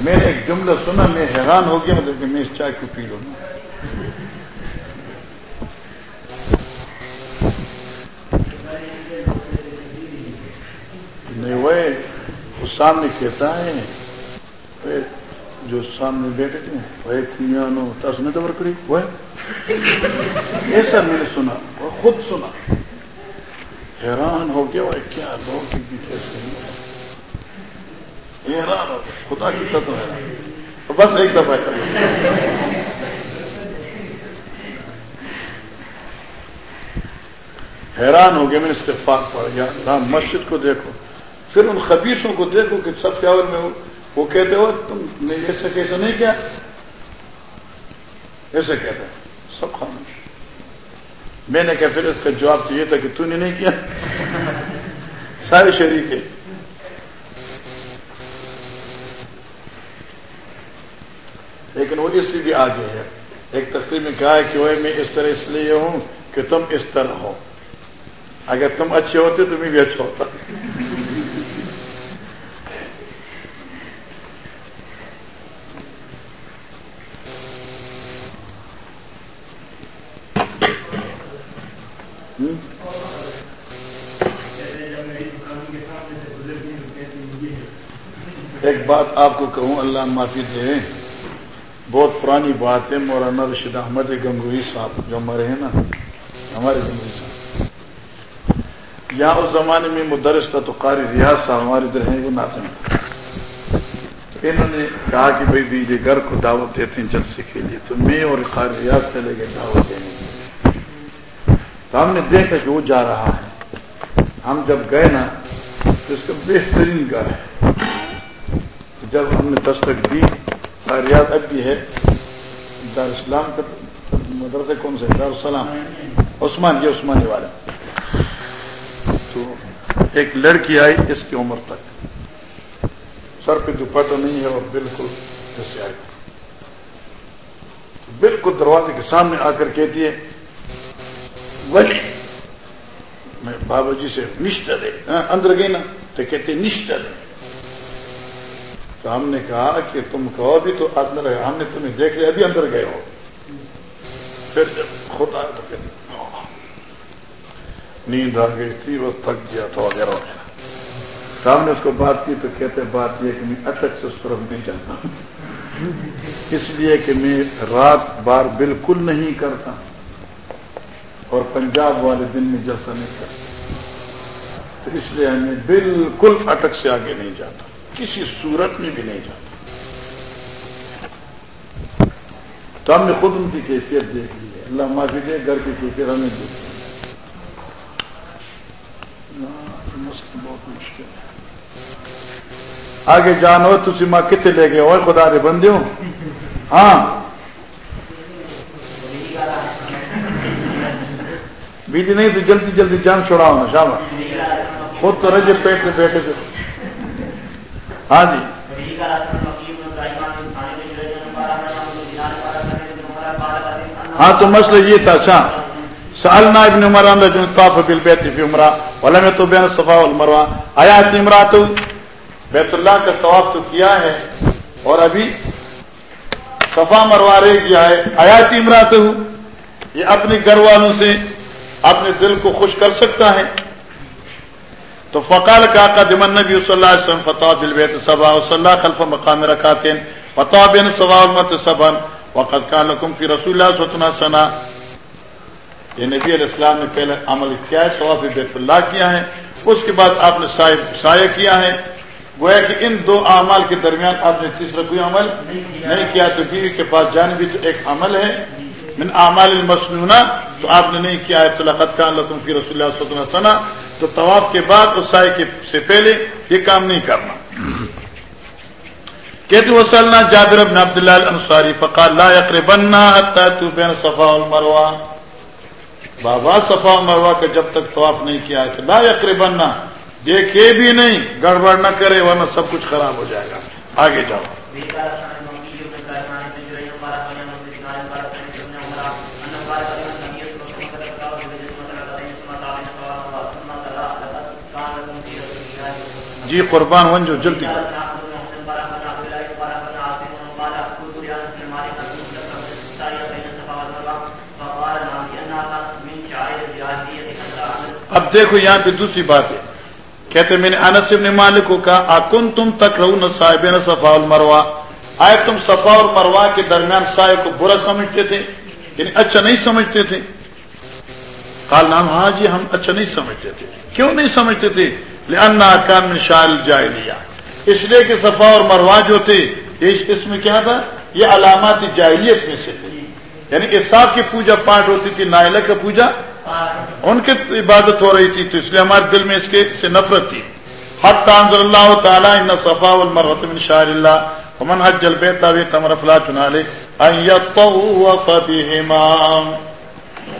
میں نے ایک جملہ سنا میں حیران ہو گیا مطلب کہ میں اس چائے کو پی لوں نہیں وہ سامنے کہتا ہے جو سامنے بیٹھے تھے، وہ کنیانو تاس نے دور کری، وہ ایسا میں نے سنا اور خود سنا۔ حیران ہو گیا، وہ کیا لوگ کیسے حیران ہو گیا، خدا کی قسم ہے۔ بس ایک دفعہ حیران ہو گیا، میں استفاق پڑ گیا مسجد کو دیکھو۔ پھر ان خبیصوں کو دیکھو کہ سب پیاور میں وہ کہتے ہو، تم نے ایسا کیسا نہیں کیا؟ ایسے کہتے ہیں، سب خاموش۔ میں نے کہا، پھر اس کا جواب تو یہ تھا کہ تو نے نہیں کیا۔ سارے شریک ہے لیکن وہ اس سے بھی آگے ہے۔ ایک تقریب میں کہا ہے کہ وہ میں اس طرح اس لیے ہوں کہ تم اس طرح ہو۔ اگر تم اچھے ہوتے تو میں بھی اچھا ہوتا۔ ایک بات آپ کو کہوں، اللہ معافی دے۔ بہت پرانی بات ہے، مولانا رشید احمد گنگوئی صاحب جو ہمارے ہیں نا، ہمارے گنگوئی صاحب۔ یہاں اس زمانے میں مدرس تھا تو قاری ریاض صاحب ہمارے ادھر ہیں، وہ ناظم انہوں نے کہا کہ بھائی بیجے گھر کو دعوت دیتے ہیں جلسے کے لیے۔ تو میں اور قاری ریاض چلے گئے دعوت دینے۔ تو ہم نے دیکھا کہ وہ جا رہا ہے۔ ہم جب گئے نا، تو اس کا بہترین گھر ہے۔ جب ہم نے دستک دی ریاض اب بھی ہے۔ دار اسلام کا مدرسے کون سے دار السلام عثمان، یہ عثمانی والے۔ تو ایک لڑکی آئی اس کی عمر تک۔ سر پہ دوپٹہ نہیں ہے اور بالکل جیسے آئے بالکل دروازے کے سامنے آ کر کہتی ہے، ولی، میں بابا جی سے نشتہ دے۔ ہاں، اندر گئی نا تو کہتے نشتہ دے۔ تو ہم نے کہا کہ تم کہو بھی تو اندر ہم نے تمہیں دیکھ لیا، ابھی اندر گئے ہو۔ پھر جب خود آئے تو کہتے نیند آ گئی تھی، وہ تھک گیا تھا وغیرہ وغیرہ سامنے اس کو بات کی تو کہتے بات یہ کہ میں اٹک سے اس طرف نہیں جاتا۔ اس لیے کہ میں رات بار بالکل نہیں کرتا۔ اور پنجاب والے دن میں جلسہ نہیں کرتا۔ تو اس لیے میں بالکل اٹک سے آگے نہیں جاتا۔ کسی صورت میں بھی نہیں جاتا۔ تو ہم نے خود ان کی کیفیت دیکھ لی ہے۔ اللہ معافی دے گھر کی کیفیت ہمیں دیکھ بہت مشکل ہے۔ آگے جانو تھی ماں کتنے لے گئے اور خدا رے بندے ہو ہاں۔ بیٹی نہیں تو جلدی جلدی جان چھوڑا ہونا شام خود تو رجے پیٹ میں بیٹھے تھے ہاں جی۔ ہاں تو مسئلہ یہ تھا اچھا۔ سالنا ابن عمر عمران جو طاف بالبیت فی عمرہ ولم تو بین صفا والمروہ آیا امرات بیت اللہ کا طواف تو کیا ہے؟ اور ابھی صفا مروارے کیا ہے۔ آیات امرات ہوں یہ اپنے گھر والوں سے اپنے دل کو خوش کر سکتا ہے۔ تو فقال کا قدمن نبی صلی اللہ علیہ وسلم فتح دل بیت صبا خلف مقام رکھاتے فتح بین صبا المت صبن وقت کا لکم فی رسول اللہ ستنا سنا۔ یہ نبی علیہ السلام نے پہلے عمل کیا ہے، ثواب بیت اللہ کیا ہے، اس کے بعد آپ نے سایہ کیا ہے۔ گویا کہ ان دو اعمال کے درمیان آپ نے تیسرا کوئی عمل نہیں کیا، تو بیوی کے پاس جانے بھی تو ایک عمل ہے۔ من اعمال المسنونہ، تو آپ نے نہیں کیا ہے، تو لقت کا لکم فی رسول اللہ صلی اللہ علیہ وسلم تو طواف کے بعد اس سائے کے سے پہلے یہ کام نہیں کرنا۔ کہتے وسلنا جابر ابن عبداللہ الانصاری، فقال، لا يقربنا حتى تو بین صفا والمروہ۔ بابا صفا والمروہ کا جب تک طواف نہیں کیا ہے، تو لا يقربنا دیکھے بھی نہیں، گڑبڑ نہ کرے، ورنہ سب کچھ خراب ہو جائے گا۔ آگے جاؤ۔ جی قربان ون جو جلدی۔ اب دیکھو یہاں پہ دوسری بات ہے۔ کہتے میں نے انس ابن مالک کو کہا اکن تم تک رہو صاحب صفا المروا آئے تم صفا اور مروا کے درمیان سائے کو برا سمجھتے تھے یعنی اچھا نہیں سمجھتے تھے۔ کال نام ہاں جی ہم اچھا نہیں سمجھتے تھے۔ کیوں نہیں سمجھتے تھے؟ لأنہ کان من شال جاہلیہ اس لیے کہ صفا اور مروا جو تھے اس میں کیا تھا؟ یہ علامات جاہلیت میں سے تھے۔ یعنی اساف کی پوجا پاٹ ہوتی تھی، نائلہ کا پوجا ان کی عبادت ہو رہی تھی، تو اس لیے ہمارے دل میں اس کے سے نفرت تھی۔ حق تانزل اللہ تعالیٰ ان صفا والمروت من شعر اللہ، ومن حج البیت و تمر فلا چنالے ان یطوف بہما۔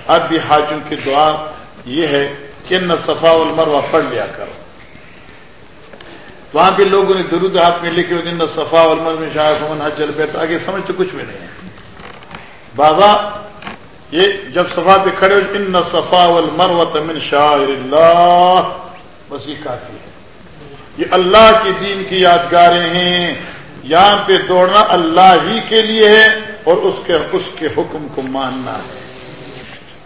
اب بھی حاجوں کی دعا یہ ہے کہ ان صفا والمروہ پڑھ لیا کرو۔ وہاں بھی لوگوں نے درود ہاتھ میں لکھے ان صفا والمروہ من شعر ومن حج البیت آگے سمجھ تو کچھ بھی نہیں ہے۔ بابا، یہ جب صفا پہ کھڑے ہو، ان صفا والمروت من شاعر اللہ، بس یہ کافی ہے۔ یہ اللہ کی دین کی یادگاریں ہیں۔ یہاں پہ دوڑنا اللہ ہی کے لیے ہے اور اس کے اس کے حکم کو ماننا ہے۔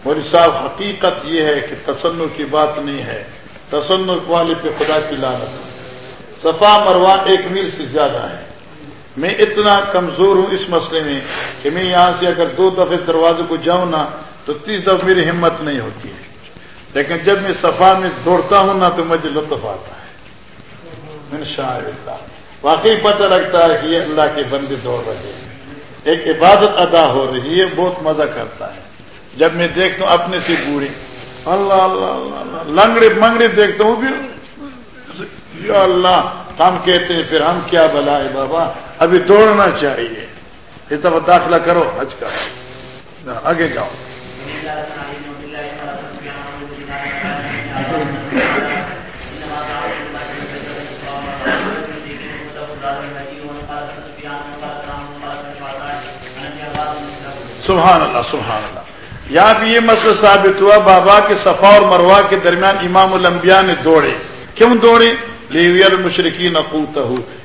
موری صاحب، حقیقت یہ ہے کہ تصن کی بات نہیں ہے۔ تصن والے پہ خدا کی لانت صفا مروا ایک میل سے زیادہ ہے۔ میں اتنا کمزور ہوں اس مسئلے میں کہ میں یہاں سے اگر دو دفعے دروازے کو جاؤں نا تو تیس دفعہ میری ہمت نہیں ہوتی ہے۔ لیکن جب میں صفا میں دوڑتا ہوں نا تو مجھے لطف آتا ہے۔ شاء اللہ واقعی پتہ لگتا ہے کہ یہ اللہ کے بندے دوڑ رہے ہیں۔ ایک عبادت ادا ہو رہی ہے، بہت مزہ کرتا ہے۔ جب میں دیکھتا ہوں اپنے سے بوڑھی اللہ اللہ اللہ لنگڑے منگڑے دیکھتا ہوں بھی یا اللہ، ہم کہتے ہیں، پھر ہم کیا بلا ہے بابا؟ ابھی دوڑنا چاہیے۔ اس دفعہ داخلہ کرو، حج کا۔ آگے جاؤ۔ سبحان اللہ سبحان اللہ۔ یہاں بھی یہ مسئلہ ثابت ہوا، بابا کے صفا اور مروا کے درمیان امام الانبیاء نے دوڑے۔ کیوں دوڑے؟ لیویر مشرقین اقوتا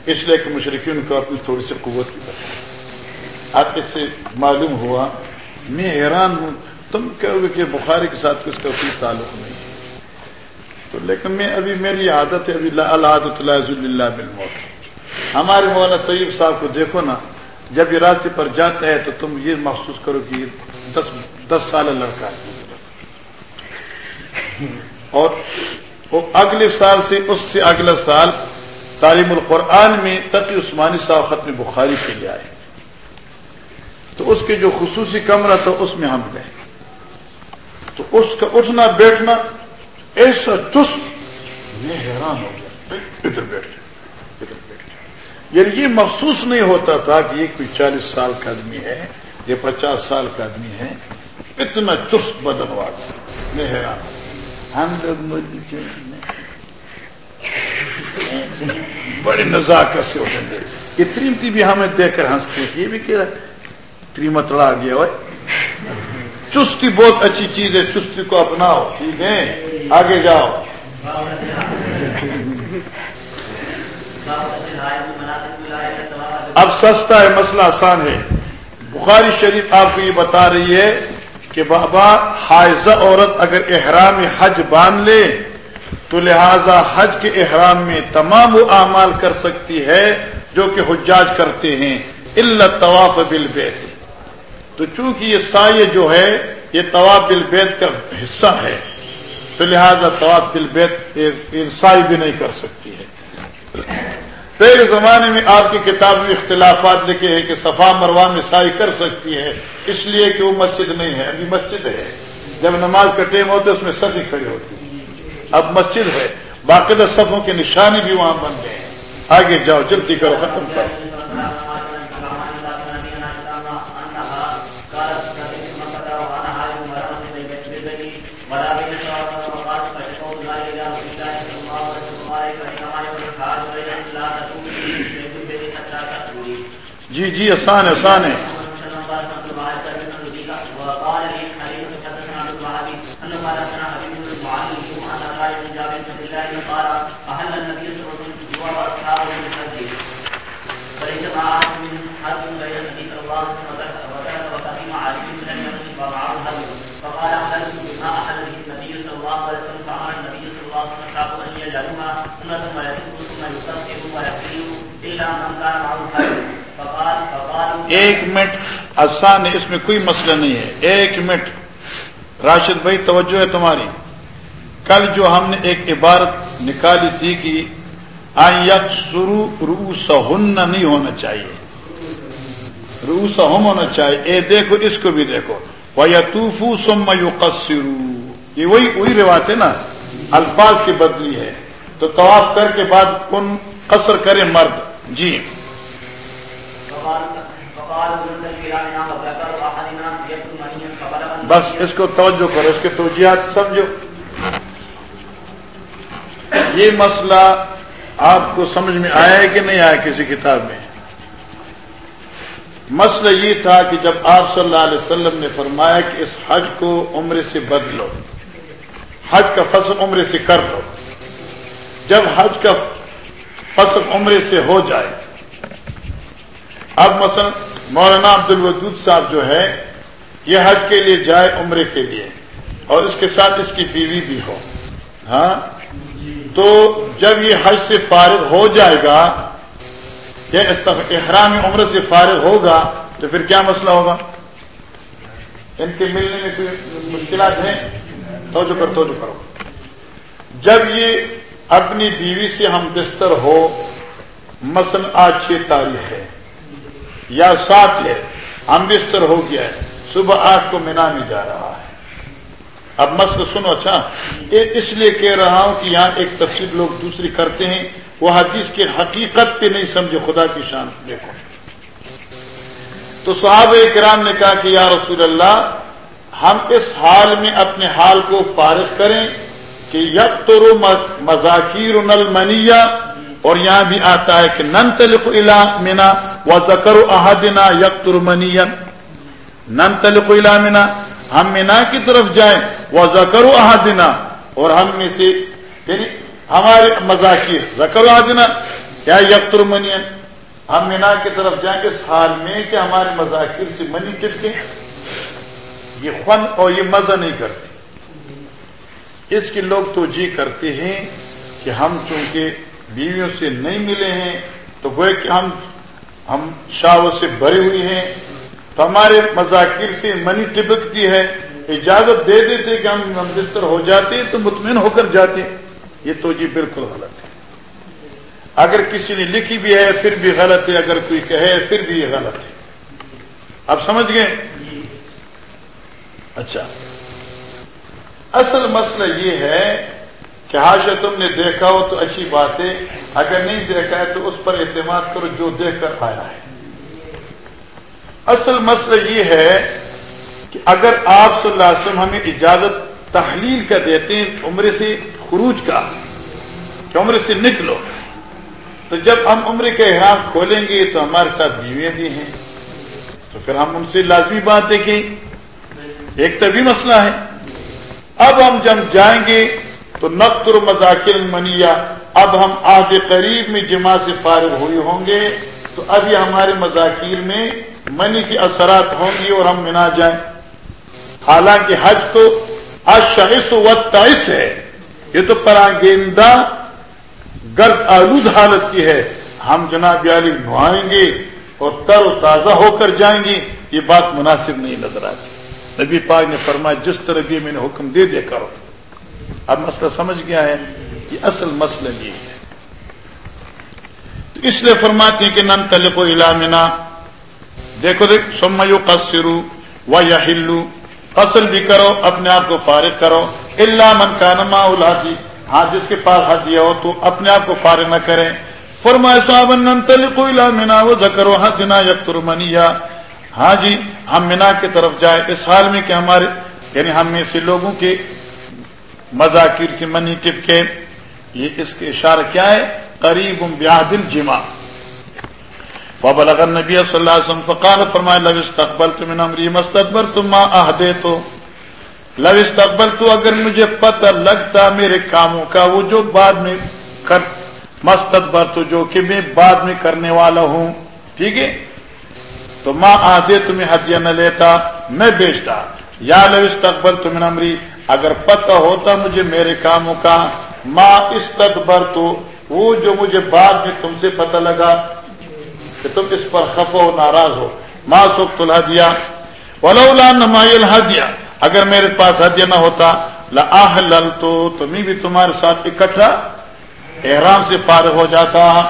اس لیے کہ مشرقین کو اپنی تھوڑی سی قوت کی بات۔ آپ اس سے معلوم ہوا، میں حیران ہوں، تم کہو گے کہ بخاری کے ساتھ کس کا کوئی تعلق نہیں تو لیکن میں ابھی میری عادت ہے، ابھی اللہ اللہ بالموت۔ ہمارے مولانا طیب صاحب کو دیکھو نا، جب یہ راستے پر جاتا ہے تو تم یہ محسوس کرو کہ یہ دس دس سال لڑکا ہے۔ اور وہ اگلے سال سے اس سے اگلا سال تعلیم القرآن میں تقی عثمانی صاحب ختم بخاری کے لیے آئے تو اس کے جو خصوصی کمرہ تھا، اس میں ہم گئے۔ تو اس کا اٹھنا، بیٹھنا، ایسا چست میں حیران ہو گیا۔ ادھر بیٹھ یعنی یہ محسوس نہیں ہوتا تھا کہ یہ کوئی چالیس سال کا آدمی ہے، یہ پچاس سال کا آدمی ہے۔ اتنا چست بدن والا، میں حیران ہم لوگ بڑی نزاکت سے اٹھیں گے یہ تریمتی بھی ہمیں دیکھ کر ہنستے ہیں۔ یہ بھی کہہ رہا تریمتڑا گیا ہوئے۔ چستی بہت اچھی چیز ہے، چستی کو اپناؤ، ٹھیک ہے؟ آگے جاؤ۔ اب سستا ہے مسئلہ آسان ہے۔ بخاری شریف آپ کو یہ بتا رہی ہے کہ بابا حائزہ عورت اگر احرام حج باندھ لے، تو لہذا حج کے احرام میں تمام وہ اعمال کر سکتی ہے جو کہ حجاج کرتے ہیں اللہ طواف بل تو چونکہ یہ سائے جو ہے، یہ طواف بل کا حصہ ہے، تو لہذا طواف بل سائی بھی نہیں کر سکتی ہے۔ پہلے زمانے میں آپ کی کتاب میں اختلافات لکھے ہیں کہ صفا مروا میں سائی کر سکتی ہے، اس لیے کہ وہ مسجد نہیں ہے، ابھی مسجد ہے۔ جب نماز کا ٹیم ہوتا ہے، اس میں سبھی کھڑی ہوتی اب مسجد ہے، باقاعدہ صفوں کے نشانی بھی وہاں بن گئے ہیں۔ آگے جاؤ، جلدی کرو، ختم کرو۔ جی جی آسان آسان ہے۔ ایک منٹ آسان ہے اس میں کوئی مسئلہ نہیں ہے۔ ایک منٹ۔ راشد بھائی، توجہ ہے تمہاری۔ کل جو ہم نے ایک عبارت نکالی تھی کہ شروع روس نہیں ہونا چاہیے۔ روس ہم ہونا چاہیے۔ اے دیکھو، اس کو بھی دیکھو۔ وہ سم یہ وہی وہی روایت ہے نا۔ الفاظ کی بدلی ہے۔ تو طواف کر کے بعد کن قصر کرے مرد؟ جی۔ بس اس کو توجہ کرو، اس کے توجیات سمجھو۔ یہ مسئلہ آپ کو سمجھ میں آیا ہے کہ نہیں آیا کسی کتاب میں؟ مسئلہ یہ تھا کہ جب آپ صلی اللہ علیہ وسلم نے فرمایا کہ اس حج کو عمرے سے بدلو، حج کا فصل عمرے سے کر دو جب حج کا فصل عمرے سے ہو جائے، اب مثلا مولانا عبد الودود صاحب جو ہے یہ حج کے لیے جائے عمرے کے لیے اور اس کے ساتھ اس کی بیوی بھی ہو۔ ہاں؟ تو جب یہ حج سے فارغ ہو جائے گا، یا احرام عمر سے فارغ ہوگا، تو پھر کیا مسئلہ ہوگا؟ ان کے ملنے میں کوئی مشکلات ہیں؟ توجہ کرو توجہ کرو جب یہ اپنی بیوی سے ہم بستر ہو، مثلا آج چھ تاریخ ہے یا سات ہے، ہم بستر ہو گیا ہے صبح آٹھ کو مینا میں جا رہا ہے۔ اب مسئلہ سنو اچھا اس لیے کہہ رہا ہوں کہ یہاں ایک تفصیل لوگ دوسری کرتے ہیں، وہ حدیث کی حقیقت پہ نہیں سمجھے، خدا کی شان دیکھو۔ تو صحابہ کرام نے کہا کہ یا رسول اللہ، ہم اس حال میں اپنے حال کو فارغ کریں کہ یک تو مذاکیر اور یہاں بھی آتا ہے کہ نن تلق منا و زکر احدنا یک ترمنی نن تلق منا ہم مینا کی طرف جائیں وہ زکر احدنا، اور ہم میں سے یعنی ہمارے مذاکر زکر احدنا کیا یک ترمنی ہم مینا کی طرف جائیں گے، اس حال میں کہ ہمارے مذاکر سے منی ٹپکے یہ فن اور یہ مزہ نہیں کرتے۔ اس کے لوگ تو جی کرتے ہیں کہ ہم چونکہ بیویوں سے نہیں ملے ہیں، تو گوئے کہ ہم ہم شاہوں سے بھرے ہوئے ہیں۔ تو ہمارے مذاکر سے منی ٹپکتی ہے، اجازت دے دیتے کہ ہم بستر ہو جاتے تو مطمئن ہو کر جاتے یہ تو جی بالکل غلط ہے۔ اگر کسی نے لکھی بھی ہے پھر بھی غلط ہے، اگر کوئی کہے پھر بھی یہ غلط ہے۔ آپ سمجھ گئے؟ اچھا۔ اصل مسئلہ یہ ہے کہ ہاشا تم نے دیکھا ہو تو اچھی بات ہے، اگر نہیں دیکھا ہے تو اس پر اعتماد کرو جو دیکھ کر آیا ہے۔ اصل مسئلہ یہ ہے کہ اگر آپ صلی اللہ علیہ وسلم ہمیں اجازت تحلیل کا دیتے ہیں عمرے سے خروج کا، کہ عمرے سے نکلو، تو جب ہم عمرے کے احرام کھولیں گے تو ہمارے ساتھ بیویاں بھی ہیں۔ تو پھر ہم ان سے لازمی بات ہے کہ ایک طبی مسئلہ ہے۔ اب ہم جب جائیں گے تو نقطر مذاکر منیا اب ہم آگے قریب میں جمع سے فارغ ہوئے ہوں گے۔ تو ابھی ہمارے مذاکر میں منی کے اثرات ہوں گی اور ہم منا جائیں۔ حالانکہ حج تو اشعص و تائس ہے۔ یہ تو پراگیندہ گرد آلود حالت کی ہے۔ ہم جناب علی نہائیں گے اور تر و تازہ ہو کر جائیں گے۔ یہ بات مناسب نہیں نظر آتی۔ نبی پاک نے فرمایا، جس طرح بھی میں نے حکم دے دے کرو۔ اب مسئلہ سمجھ گیا ہے کہ اصل مسئلہ یہ ہے۔ تو اس لیے فرماتی ہیں کہ نن تلق و علامنا دیکھو دیکھ سمیو قصرو و یا ہلو قصل بھی کرو اپنے آپ کو فارغ کرو۔ اللہ من کا نما اولادی ہاں جس کے پاس حد دیا ہو، تو اپنے آپ کو فارغ نہ کریں فرمائے صاحب نن تلق و و ذکر و حدنا یکتر منیا ہاں جی ہم مینا کی طرف جائے اس حال میں کہ ہمارے یعنی ہم میں سے لوگوں کے مذاکر سے منی ٹپ کے، یہ اس کے اشارہ کیا ہے؟ قریب دل جمع فبل اگر نبی صلی اللہ علیہ وسلم فقال فرمائے، لو استقبل تو من امری مستقبر تم عہدے تو لو استقبل تو اگر مجھے پتہ لگتا میرے کاموں کا، وہ جو بعد میں کر مستقبر تو جو کہ میں بعد میں کرنے والا ہوں، ٹھیک ہے؟ تو ماں آدھے تمہیں ہدیہ نہ لیتا، میں بیچتا۔ یا لو استقبل تم نمری اگر پتہ ہوتا مجھے میرے کاموں کا ماں استقبر تو وہ جو مجھے بعد میں تم سے پتہ لگا کہ تم اس پر خفو ہو ناراض ہو۔ ماں سخت الحدیہ ولولا نمائل ہدیہ اگر میرے پاس ہدیہ نہ ہوتا لاہل تو تمہیں بھی تمہارے ساتھ اکٹھا، احرام سے فارغ ہو جاتا۔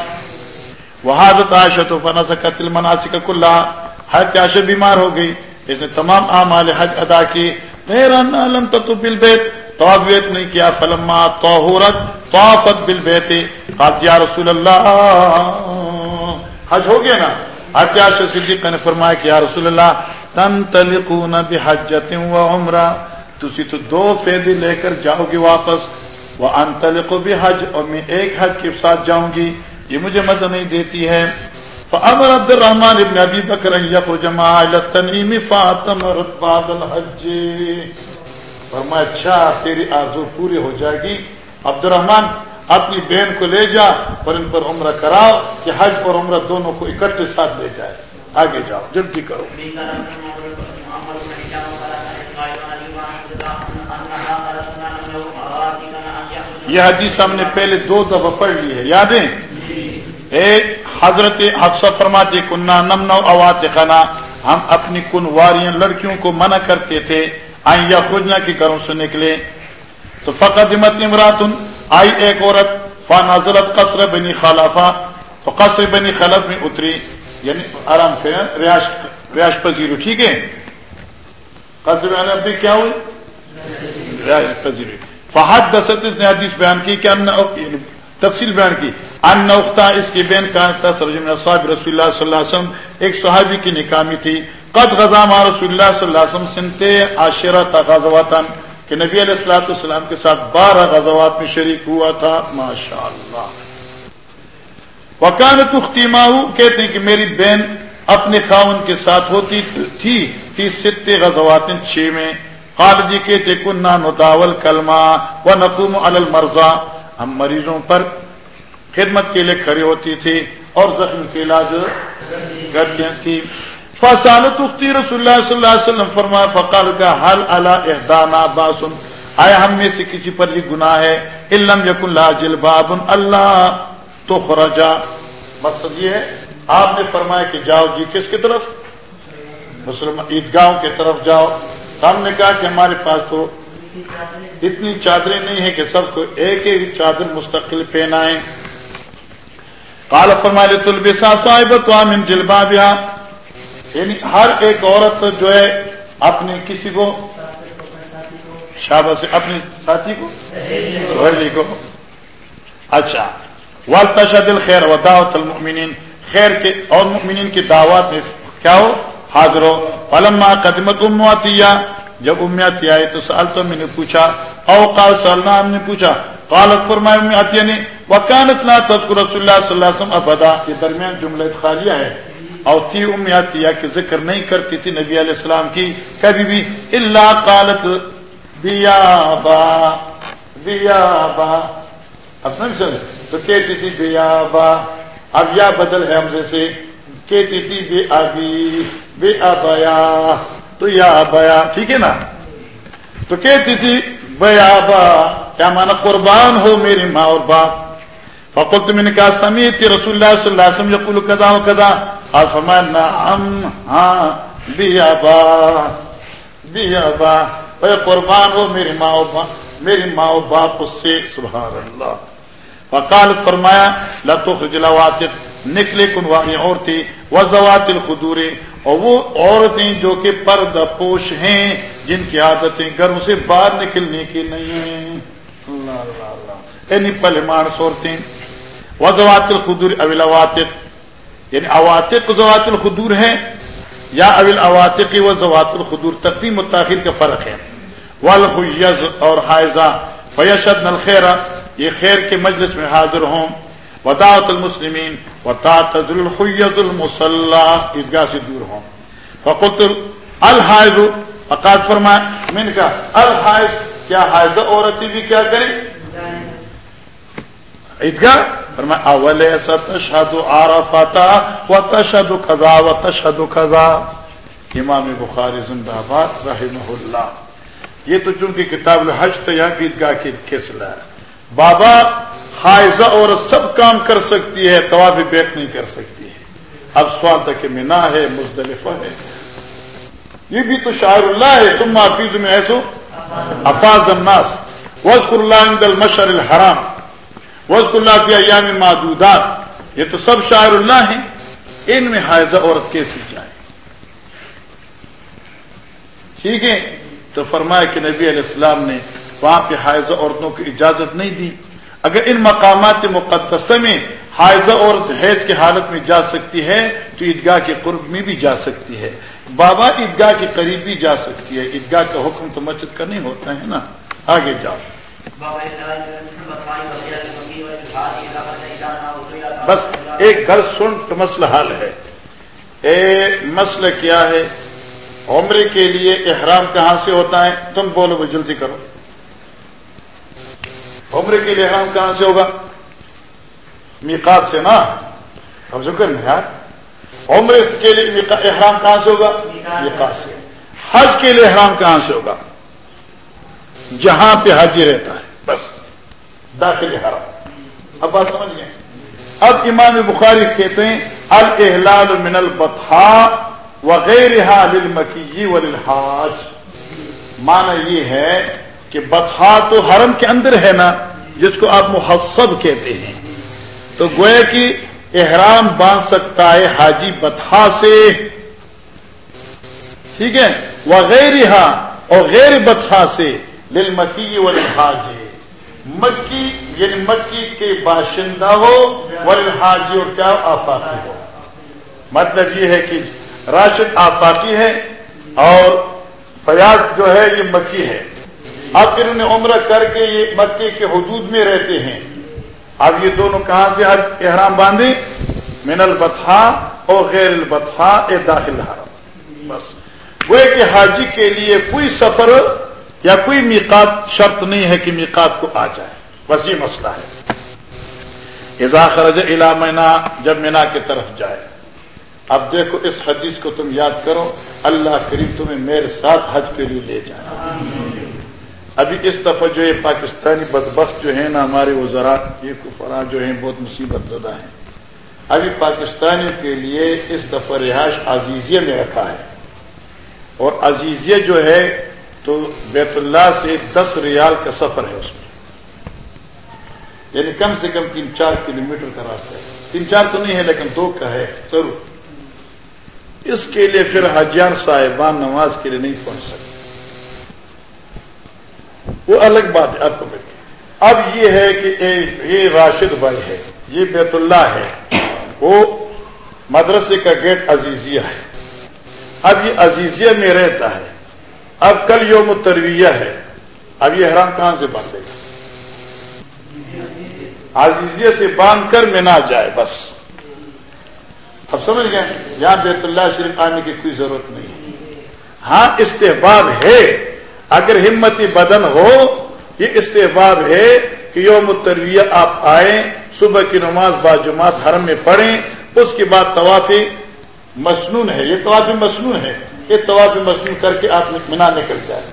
وحادت عاشت و فنا سے قتل مناسب کلّہ حج عاشق بیمار ہو گئی۔ اس نے تمام اعمال حج ادا کی لم تطب توابیت نہیں کیا۔ فلما طہورت طافت بالبیت۔ قالت یا رسول اللہ حج ہو گیا نا؟ حج عاشق صدیق نے فرمایا کہ یا رسول اللہ تنطلقون بحجت و عمرہ۔ تسی تو دو فیدے لے کر جاؤ گے واپس۔ وہ انطلق بحج، اور میں ایک حج کے ساتھ جاؤں گی۔ یہ مجھے مزہ نہیں دیتی ہے۔ فامر عبد الرحمن ابن ابي بکر ان يخرج مع الى التنعيم فاطمر بعد الحج۔ فرمایا اچھا تیری آرزو پوری ہو جائے گی۔ عبد الرحمن اپنی بہن کو لے جا اور ان پر عمرہ کراؤ کہ حج اور عمرہ دونوں کو اکٹھے ساتھ لے جائے۔ آگے جاؤ، جلدی کرو۔ یہ حدیث ہم نے پہلے دو دفعہ پڑھ لی ہے، یادیں؟ ایک حضرت حفصہ فرماتے کنہ نم نو اوات خنا ہم اپنی کنواریاں لڑکیوں کو منع کرتے تھے آئی یا خوجنا کے گھروں سے نکلے تو فقط امت امراتن آئی ایک عورت فا نظرت قصر بنی خلافہ، تو قصر بنی خلف میں اتری یعنی آرام سے ہاں، ریاش ریاش پذیر ٹھیک ہے؟ قصر بنی خلف کیا ہوئی؟ ریاش پذیر فہد دست اس نے حدیث بیان کی کہ یعنی تفصیل بیان کی ان نوختا اس کی بین کا سرجم صاحب رسول اللہ صلی اللہ علیہ وسلم، ایک صحابی کی نکامی تھی۔ قد غزا ما رسول اللہ صلی اللہ علیہ وسلم سنتے عاشرت غزواتن کہ نبی علیہ السلاۃ السلام کے ساتھ بارہ غزوات میں شریک ہوا تھا ماشاء اللہ وکان تختی کہتے ہیں کہ میری بہن اپنے خاون کے ساتھ ہوتی تھی تھی ستے غزوات، چھ میں۔ قال جی کہتے کنہ نداول کلمہ و نقوم المرضا ہم مریضوں پر خدمت کے لیے کھڑی ہوتی تھی اور زخم کے علاج کرتی تھی۔ فصالت اختی رسول اللہ صلی اللہ علیہ وسلم فرما فقال کا حل اللہ احدانا باسن آیا ہم میں سے کسی پر یہ گناہ ہے؟ علم یکن لا جلباب. اللہ تو خرجا. مقصد یہ ہے، آپ نے فرمایا کہ جاؤ جی کس کی طرف؟ مسلم عیدگاہوں کی طرف جاؤ. ہم نے کہا کہ ہمارے پاس تو اتنی چادریں نہیں ہیں کہ سب کو ایک ایک چادر مستقل پہنائیں۔ کال فرمائے تلبسا صاحب تو امن جلباب یعنی ہر ایک عورت جو ہے اپنے کسی کو شابہ سے اپنے ساتھی کو سہیلی کو اچھا والتشد الخیر و دعوت المؤمنین خیر کے اور مؤمنین کی دعوت میں کیا ہو؟ حاضر ہو۔ فلما قدمت امواتیہ جب امیاتی آئی تو سال تو میں نے پوچھا۔ او قال سالنا ہم نے پوچھا۔ قالت فرمائے امیاتیہ نے یعنی، وکانت لا تذکر رسول اللہ صلی اللہ علیہ وسلم ابدا۔ یہ درمیان جملہ خالیہ ہے۔ اور تھی امیاتیہ ذکر نہیں کرتی تھی نبی علیہ السلام کی، کبھی بھی اللہ قالت بیا با بیا با اپنا تو کہتی تھی بیا با اب یا بدل ہے ہم سے کہتی تھی بے ابی بے ابیا تو یا بیا ٹھیک ہے نا؟ تو کہتی تھی بیا با کیا مانا قربان ہو میری ماں اور باپ۔ فقلت میں نے کہا سمیت رسول اللہ صلی اللہ علیہ وسلم یقول کذا و کذا اور فرمایا، نعم ہاں بیا با بیا با اے قربان ہو میری ماں اور باپ، میری ماں اور باپ اس سے سبحان اللہ فقال، فرمایا، لا تخرج الواتق نکلے کن والی عورتیں وزوات الخدورے اور وہ عورتیں جو کہ پردہ پوش ہیں، جن کی عادتیں گھروں سے باہر نکلنے کی نہیں ہیں۔ اللہ اللہ اللہ۔ یعنی پل مانس عورتیں وزوات الخدور اول اواتق یعنی اواتق زوات الخدور ہے یا اول اواتق و زوات الخدور، تقدیم و تاخیر کا فرق ہے والخیز اور حائزہ فیشد الخیر، یہ خیر کے مجلس میں حاضر ہوں. وداعت المسلمین وتعتذر الخیز المصلح عیدگاہ سے دور ہوں. فقلت الحائض فقات فرمایا، میں نے کہا، الحائض، کیا حائض عورتیں بھی کیا کریں؟ عیدگاہ فرمایا اول تشہد عرفات و تشہد قضا و تشہد قضا امام بخاری زندہ آباد رحمہ اللہ۔ یہ تو چونکہ کتاب الحج تو یہاں عیدگاہ کی کسل ہے۔ بابا حائزہ اور سب کام کر سکتی ہے، طواف بیک نہیں کر سکتی ہے۔ اب سوال تک کہ مینا ہے، مزدلفہ ہے۔ یہ بھی تو شاعر اللہ ہے تم حافظ میں ایسو افاظ الناس۔ وزق اللہ عند المشر الحرام۔ وزق اللہ فی ایام معدودات یہ تو سب شاعر اللہ ہیں۔ ان میں حائزہ عورت کیسی جائے۔ ٹھیک ہے؟ تو فرمایا کہ نبی علیہ السلام نے وہاں پہ حائزہ عورتوں کی اجازت نہیں دی۔ اگر ان مقامات مقدسہ میں حائضہ عورت حیض کی حالت میں جا سکتی ہے، تو عیدگاہ کے قرب میں بھی جا سکتی ہے۔ بابا عیدگاہ کے قریب بھی جا سکتی ہے۔ عیدگاہ کا حکم تو مسجد کا نہیں ہوتا ہے نا۔ آگے جاؤ۔ بس ایک گھر سن تو مسئلہ حل ہے۔ اے مسئلہ کیا ہے؟ عمرے کے لیے احرام کہاں سے ہوتا ہے؟ تم بولو وہ جلدی کرو۔ عمرے کے لیے احرام کہاں سے ہوگا؟ میقات سے نا؟ کم سے کم یار۔ عمرے کے لیے احرام کہاں سے ہوگا؟ میقات سے۔ حج کے لیے احرام کہاں سے ہوگا؟ جہاں پہ حج رہتا ہے۔ بس داخل حرام اب بات سمجھ گئے؟ اب امام بخاری کہتے ہیں الحلال من البتھا وغیرہ للمکی وللحاج۔ معنی یہ ہے کہ بتہا تو حرم کے اندر ہے نا، جس کو آپ محسب کہتے ہیں۔ تو گویا کہ احرام باندھ سکتا ہے حاجی بتہا سے۔ ٹھیک ہے؟ وغیرہ اور غیر بتہا سے۔ لل مکی و مکی یعنی مکی کے باشندہ ہو ول حاجی اور کیا آفاقی ہو۔ مطلب یہ ہے کہ راشد آفاقی ہے اور فیاض جو ہے یہ مکی ہے۔ اب پھر انہیں عمرہ کر کے یہ مکے کے حدود میں رہتے ہیں۔ اب یہ دونوں کہاں سے حج احرام باندھے من البتھا اور غیر البتھا اے داخل حرم۔ بس۔ وہ کہ حاجی کے لیے کوئی سفر یا کوئی میقات شرط نہیں ہے کہ میقات کو آ جائے۔ بس یہ مسئلہ ہے۔ اذا خرج الى مینا، جب مینا کی طرف جائے۔ اب دیکھو، اس حدیث کو تم یاد کرو، اللہ کریم تمہیں میرے ساتھ حج کے لیے لے جائے۔ ابھی اس دفعہ جو ہے پاکستانی بدبخت جو ہے نا، ہمارے وزرا، یہ کفرا جو ہیں، بہت مصیبت زدہ ہیں۔ ابھی پاکستانی کے لیے اس دفعہ رہائش عزیزیہ میں رکھا ہے۔ اور عزیزیہ جو ہے، تو بیت اللہ سے دس ریال کا سفر ہے اس میں۔ یعنی کم سے کم تین چار کلو میٹر کا راستہ ہے۔ تین چار تو نہیں ہے، لیکن دو کا ہے، ضرور۔ اس کے لیے پھر حجیان صاحبان نماز کے لیے نہیں پہنچ سکتے۔ وہ الگ بات ہے، آپ کو اب یہ ہے کہ یہ راشد بھائی ہے، یہ بیت اللہ ہے۔ وہ مدرسے کا گیٹ عزیزیہ ہے۔ اب یہ عزیزیہ میں رہتا ہے۔ اب کل یوم ترویہ ہے۔ اب یہ حرام کہاں سے باندھے گا؟ عزیزیہ سے باندھ کر میں نہ جائے، بس۔ اب سمجھ گئے؟ یہاں بیت اللہ شریف آنے کی کوئی ضرورت نہیں ہاں استحباب ہے۔ اگر ہمت بدن ہو، یہ استحباب ہے کہ یوم ترویہ آپ آئیں، صبح کی نماز باجماعت حرم میں پڑھیں۔ اس کے بعد طواف مصنون ہے۔ یہ طواف مصنون ہے۔ یہ طواف مصنون کر کے آپ منا نکل جائیں۔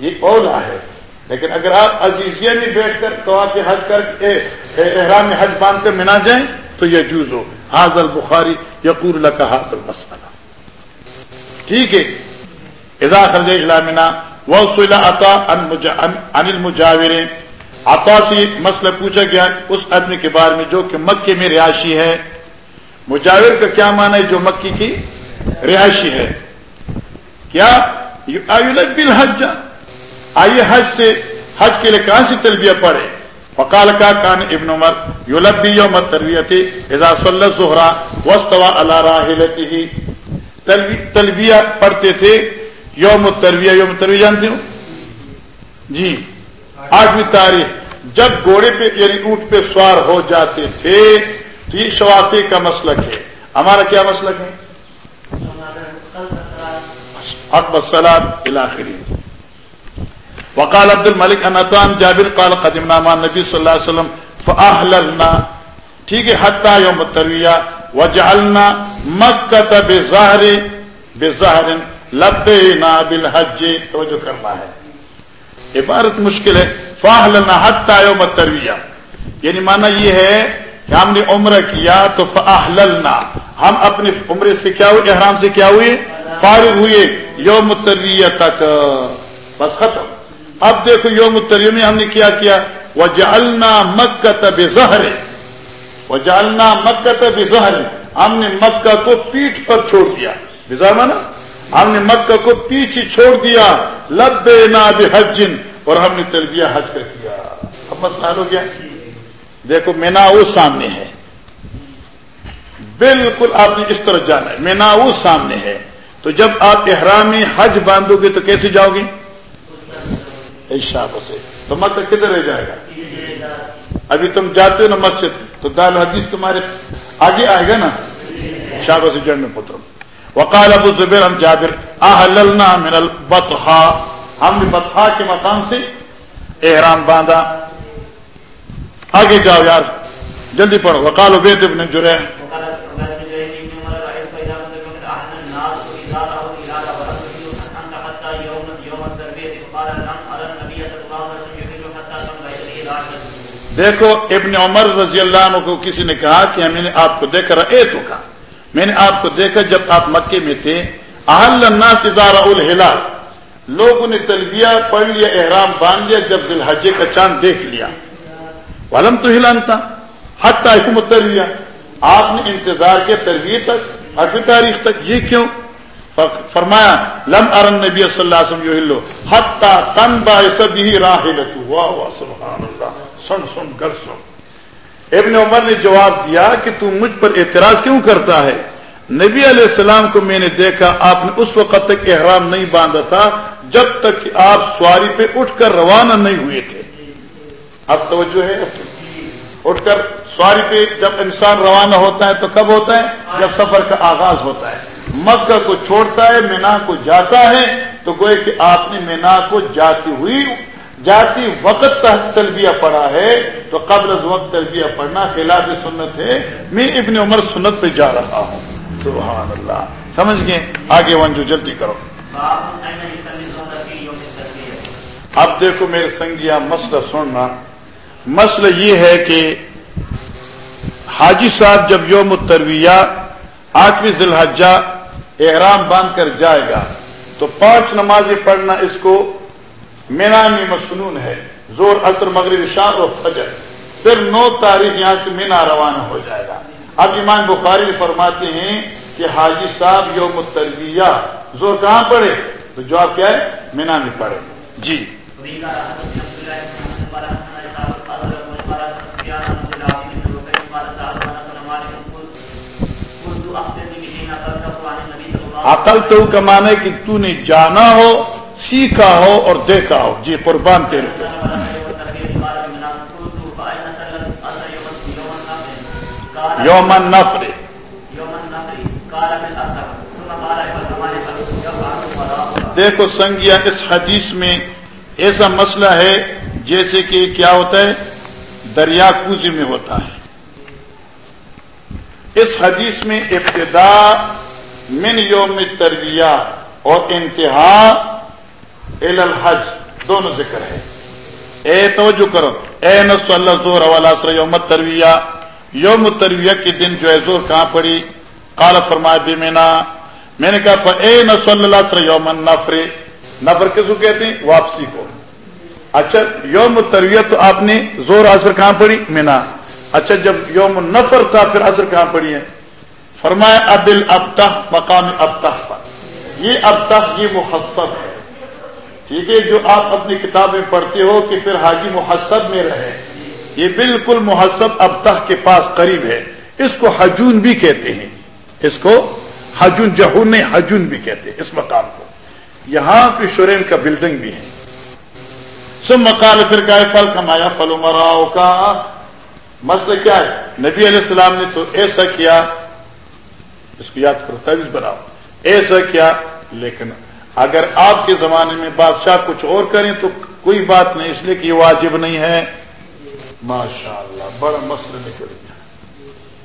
یہ اولا ہے۔ لیکن اگر آپ عزیزیہ میں بیٹھ کر طواف حج کر احرام حج باندھ کر منا جائیں تو یہ جوز ہو۔ حاضر بخاری یقور کا حاضر مسئلہ ٹھیک ہے۔ اذا خرج منا وہ سلا عطا انل مجاور عطا سے مسئلہ پوچھا گیا اس آدمی کے بارے میں جو کہ مکے میں رہائشی ہے۔ مجاور کا کیا مانا ہے جو مکی کی رہائشی ہے؟ کیا؟ بل حج آئیے حج سے، حج کے لیے کہاں سے تلبیہ پڑے فقال کا کان ابن عمر یولبی یوم تربیت اذا صلی زہرا وستوا علی راحلته تلبیہ پڑھتے تھے، یوم ترویہ یوم ترویہ جانتے ہو؟ جی۔ آٹھویں تاریخ، جب گھوڑے پہ یعنی اونٹ پہ سوار ہو جاتے تھے، تو یہ شوافی کا مسلک ہے۔ ہمارا کیا مسلک ہے؟ اکبر سلام الاخری وقال عبد الملک انتان جابر قال قدم ناما نبی صلی اللہ علیہ وسلم فاحللنا ٹھیک ہے، حتی یوم ترویہ وجعلنا مکہ بظاہر بظاہر لبے نا بل حج توجہ کرنا ہے۔ عبارت مشکل ہے فاہل نہ یوم ترویہ یعنی مانا یہ ہے کہ ہم نے عمرہ کیا تو فاہلنا ہم اپنے عمرے سے کیا ہوئے، احرام سے کیا ہوئے؟ فارغ ہوئے۔ یوم ترویہ تک۔ بس ختم۔ اب دیکھو یوم ترویہ میں ہم نے کیا کیا؟ وہ جالنا مکت بے زہر وہ جالنا مکت بے زہر ہم نے مکہ کو پیٹھ پر چھوڑ دیا۔ بزار مانا؟ ہم نے مکہ کو پیچھے چھوڑ دیا۔ لب حجن اور ہم نے تلبیہ حج کر کیا اب مسئلہ ہو گیا۔ دیکھو مینا وہ سامنے ہے۔ بالکل آپ نے اس طرح جانا ہے۔ مینا وہ سامنے ہے۔ تو جب آپ احرام حج باندھو گے تو کیسے جاؤ گے؟ سے۔ تو مکہ کدھر رہ جائے گا؟ ابھی تم جاتے ہو نا مسجد، تو دال حدیث تمہارے آگے آئے گا نا؟ شاہ سے جڑنے پتروں وقال ابو زبیر، ہم جابر احللنا من البطحا ہم نے بطحا کے مقام سے احرام باندھا۔ آگے جاؤ یار، جلدی پڑھو۔ وقال عبید ابن جرے دیکھو ابن عمر رضی اللہ عنہ کو کسی نے کہا کہ ہم نے آپ کو دیکھ رہے تو کہا میں نے آپ کو دیکھا جب آپ مکے میں تھے۔ اہل الہلال۔ لوگوں نے تلبیہ، پڑھ لیا، احرام باندھ لیا، جب دل حجے کا چاند دیکھ لیا۔ والم تو ہلان تھا حتیٰ حکومت لیا آپ نے انتظار کے تربیت تک آٹھویں تاریخ تک، یہ کیوں؟ فرمایا، لم ارن نبی صلی اللہ علیہ وسلم لو حتا تن باعث بھی راہ واہ واہ، سبحان اللہ۔ سن سن گر سن۔ ابن عمر نے جواب دیا کہ تو مجھ پر اعتراض کیوں کرتا ہے؟ نبی علیہ السلام کو میں نے دیکھا، آپ نے اس وقت تک احرام نہیں باندھا تھا جب تک کہ آپ سواری پہ اٹھ کر روانہ نہیں ہوئے تھے۔ اب توجہ ہے۔ اٹھ کر سواری پہ جب انسان روانہ ہوتا ہے تو کب ہوتا ہے؟ جب سفر کا آغاز ہوتا ہے۔ مکہ کو چھوڑتا ہے، مینا کو جاتا ہے تو گوئے کہ آپ نے مینا کو جاتی ہوئی جاتی وقت تحت تلبیہ پڑھا ہے تو قبل از وقت تلبیہ پڑھنا خلاف سنت ہے۔ میں ابن عمر سنت پہ جا رہا ہوں۔ سبحان اللہ۔ سمجھ گئے؟ آگے ون جو جلدی کرو۔ اب دیکھو میرے سنگیا، مسئلہ سننا۔ مسئلہ یہ ہے کہ حاجی صاحب جب یوم ترویہ آٹھویں ذی الحجہ احرام باندھ کر جائے گا، تو پانچ نمازیں پڑھنا اس کو مینا میں مصنون ہے۔ زور اثر مغرب شام اور فجر۔ پھر نو تاریخ یہاں سے مینا روانہ ہو جائے گا۔ اب ایمان بخاری فرماتے ہیں کہ حاجی صاحب یوم تربیہ زور کہاں پڑے تو جواب کیا ہے؟ مینا میں پڑے جی۔ عقل تو کمانے کہ تو نے جانا ہو۔ سیکھا ہو اور دیکھا ہو۔ جی قربان تیرے۔ یومن نفر دیکھو سنگیا، اس حدیث میں ایسا مسئلہ ہے جیسے کہ کیا ہوتا ہے؟ دریا کوزی میں ہوتا ہے۔ اس حدیث میں ابتدا من یوم تربیہ اور انتہا الحج، دونوں ذکر ہے اے توجہ کرو، اے نس اللہ زور سر یوم ترویہ یوم ترویہ کے دن جو ہے زور کہاں پڑی؟ کال فرمائے بھی مینا۔ میں نے کہا اے نس اللہ سر یوم نفر نفر کس کو کہتے ہیں؟ واپسی کو۔ اچھا یوم ترویہ تو آپ نے زور اثر کہاں پڑی؟ مینا۔ اچھا جب یوم نفر تھا پھر اثر کہاں پڑی ہے؟ فرمایا، ابل ابتہ مقام ابتہ یہ ابتہ یہ محسب ہے۔ ٹھیک ہے، جو آپ اپنی کتاب میں پڑھتے ہو کہ پھر حاجی محسب میں رہے۔ یہ بالکل محسب ابتہ کے پاس قریب ہے۔ اس کو حجون بھی کہتے ہیں۔ اس کو حجون جہون حجون بھی کہتے ہیں۔ اس مقام کو۔ یہاں پہ شورین کا بلڈنگ بھی ہے۔ سم مکال پھر کا پھل کمایا پھل مراؤ کا مسئلہ کیا ہے؟ نبی علیہ السلام نے تو ایسا کیا، اس کو یاد کرو تعویذ بناؤ۔ ایسا کیا، لیکن اگر آپ کے زمانے میں بادشاہ کچھ اور کریں تو کوئی بات نہیں، اس لیے کہ یہ واجب نہیں ہے۔ ماشاء اللہ بڑا مسئلہ نکل گیا۔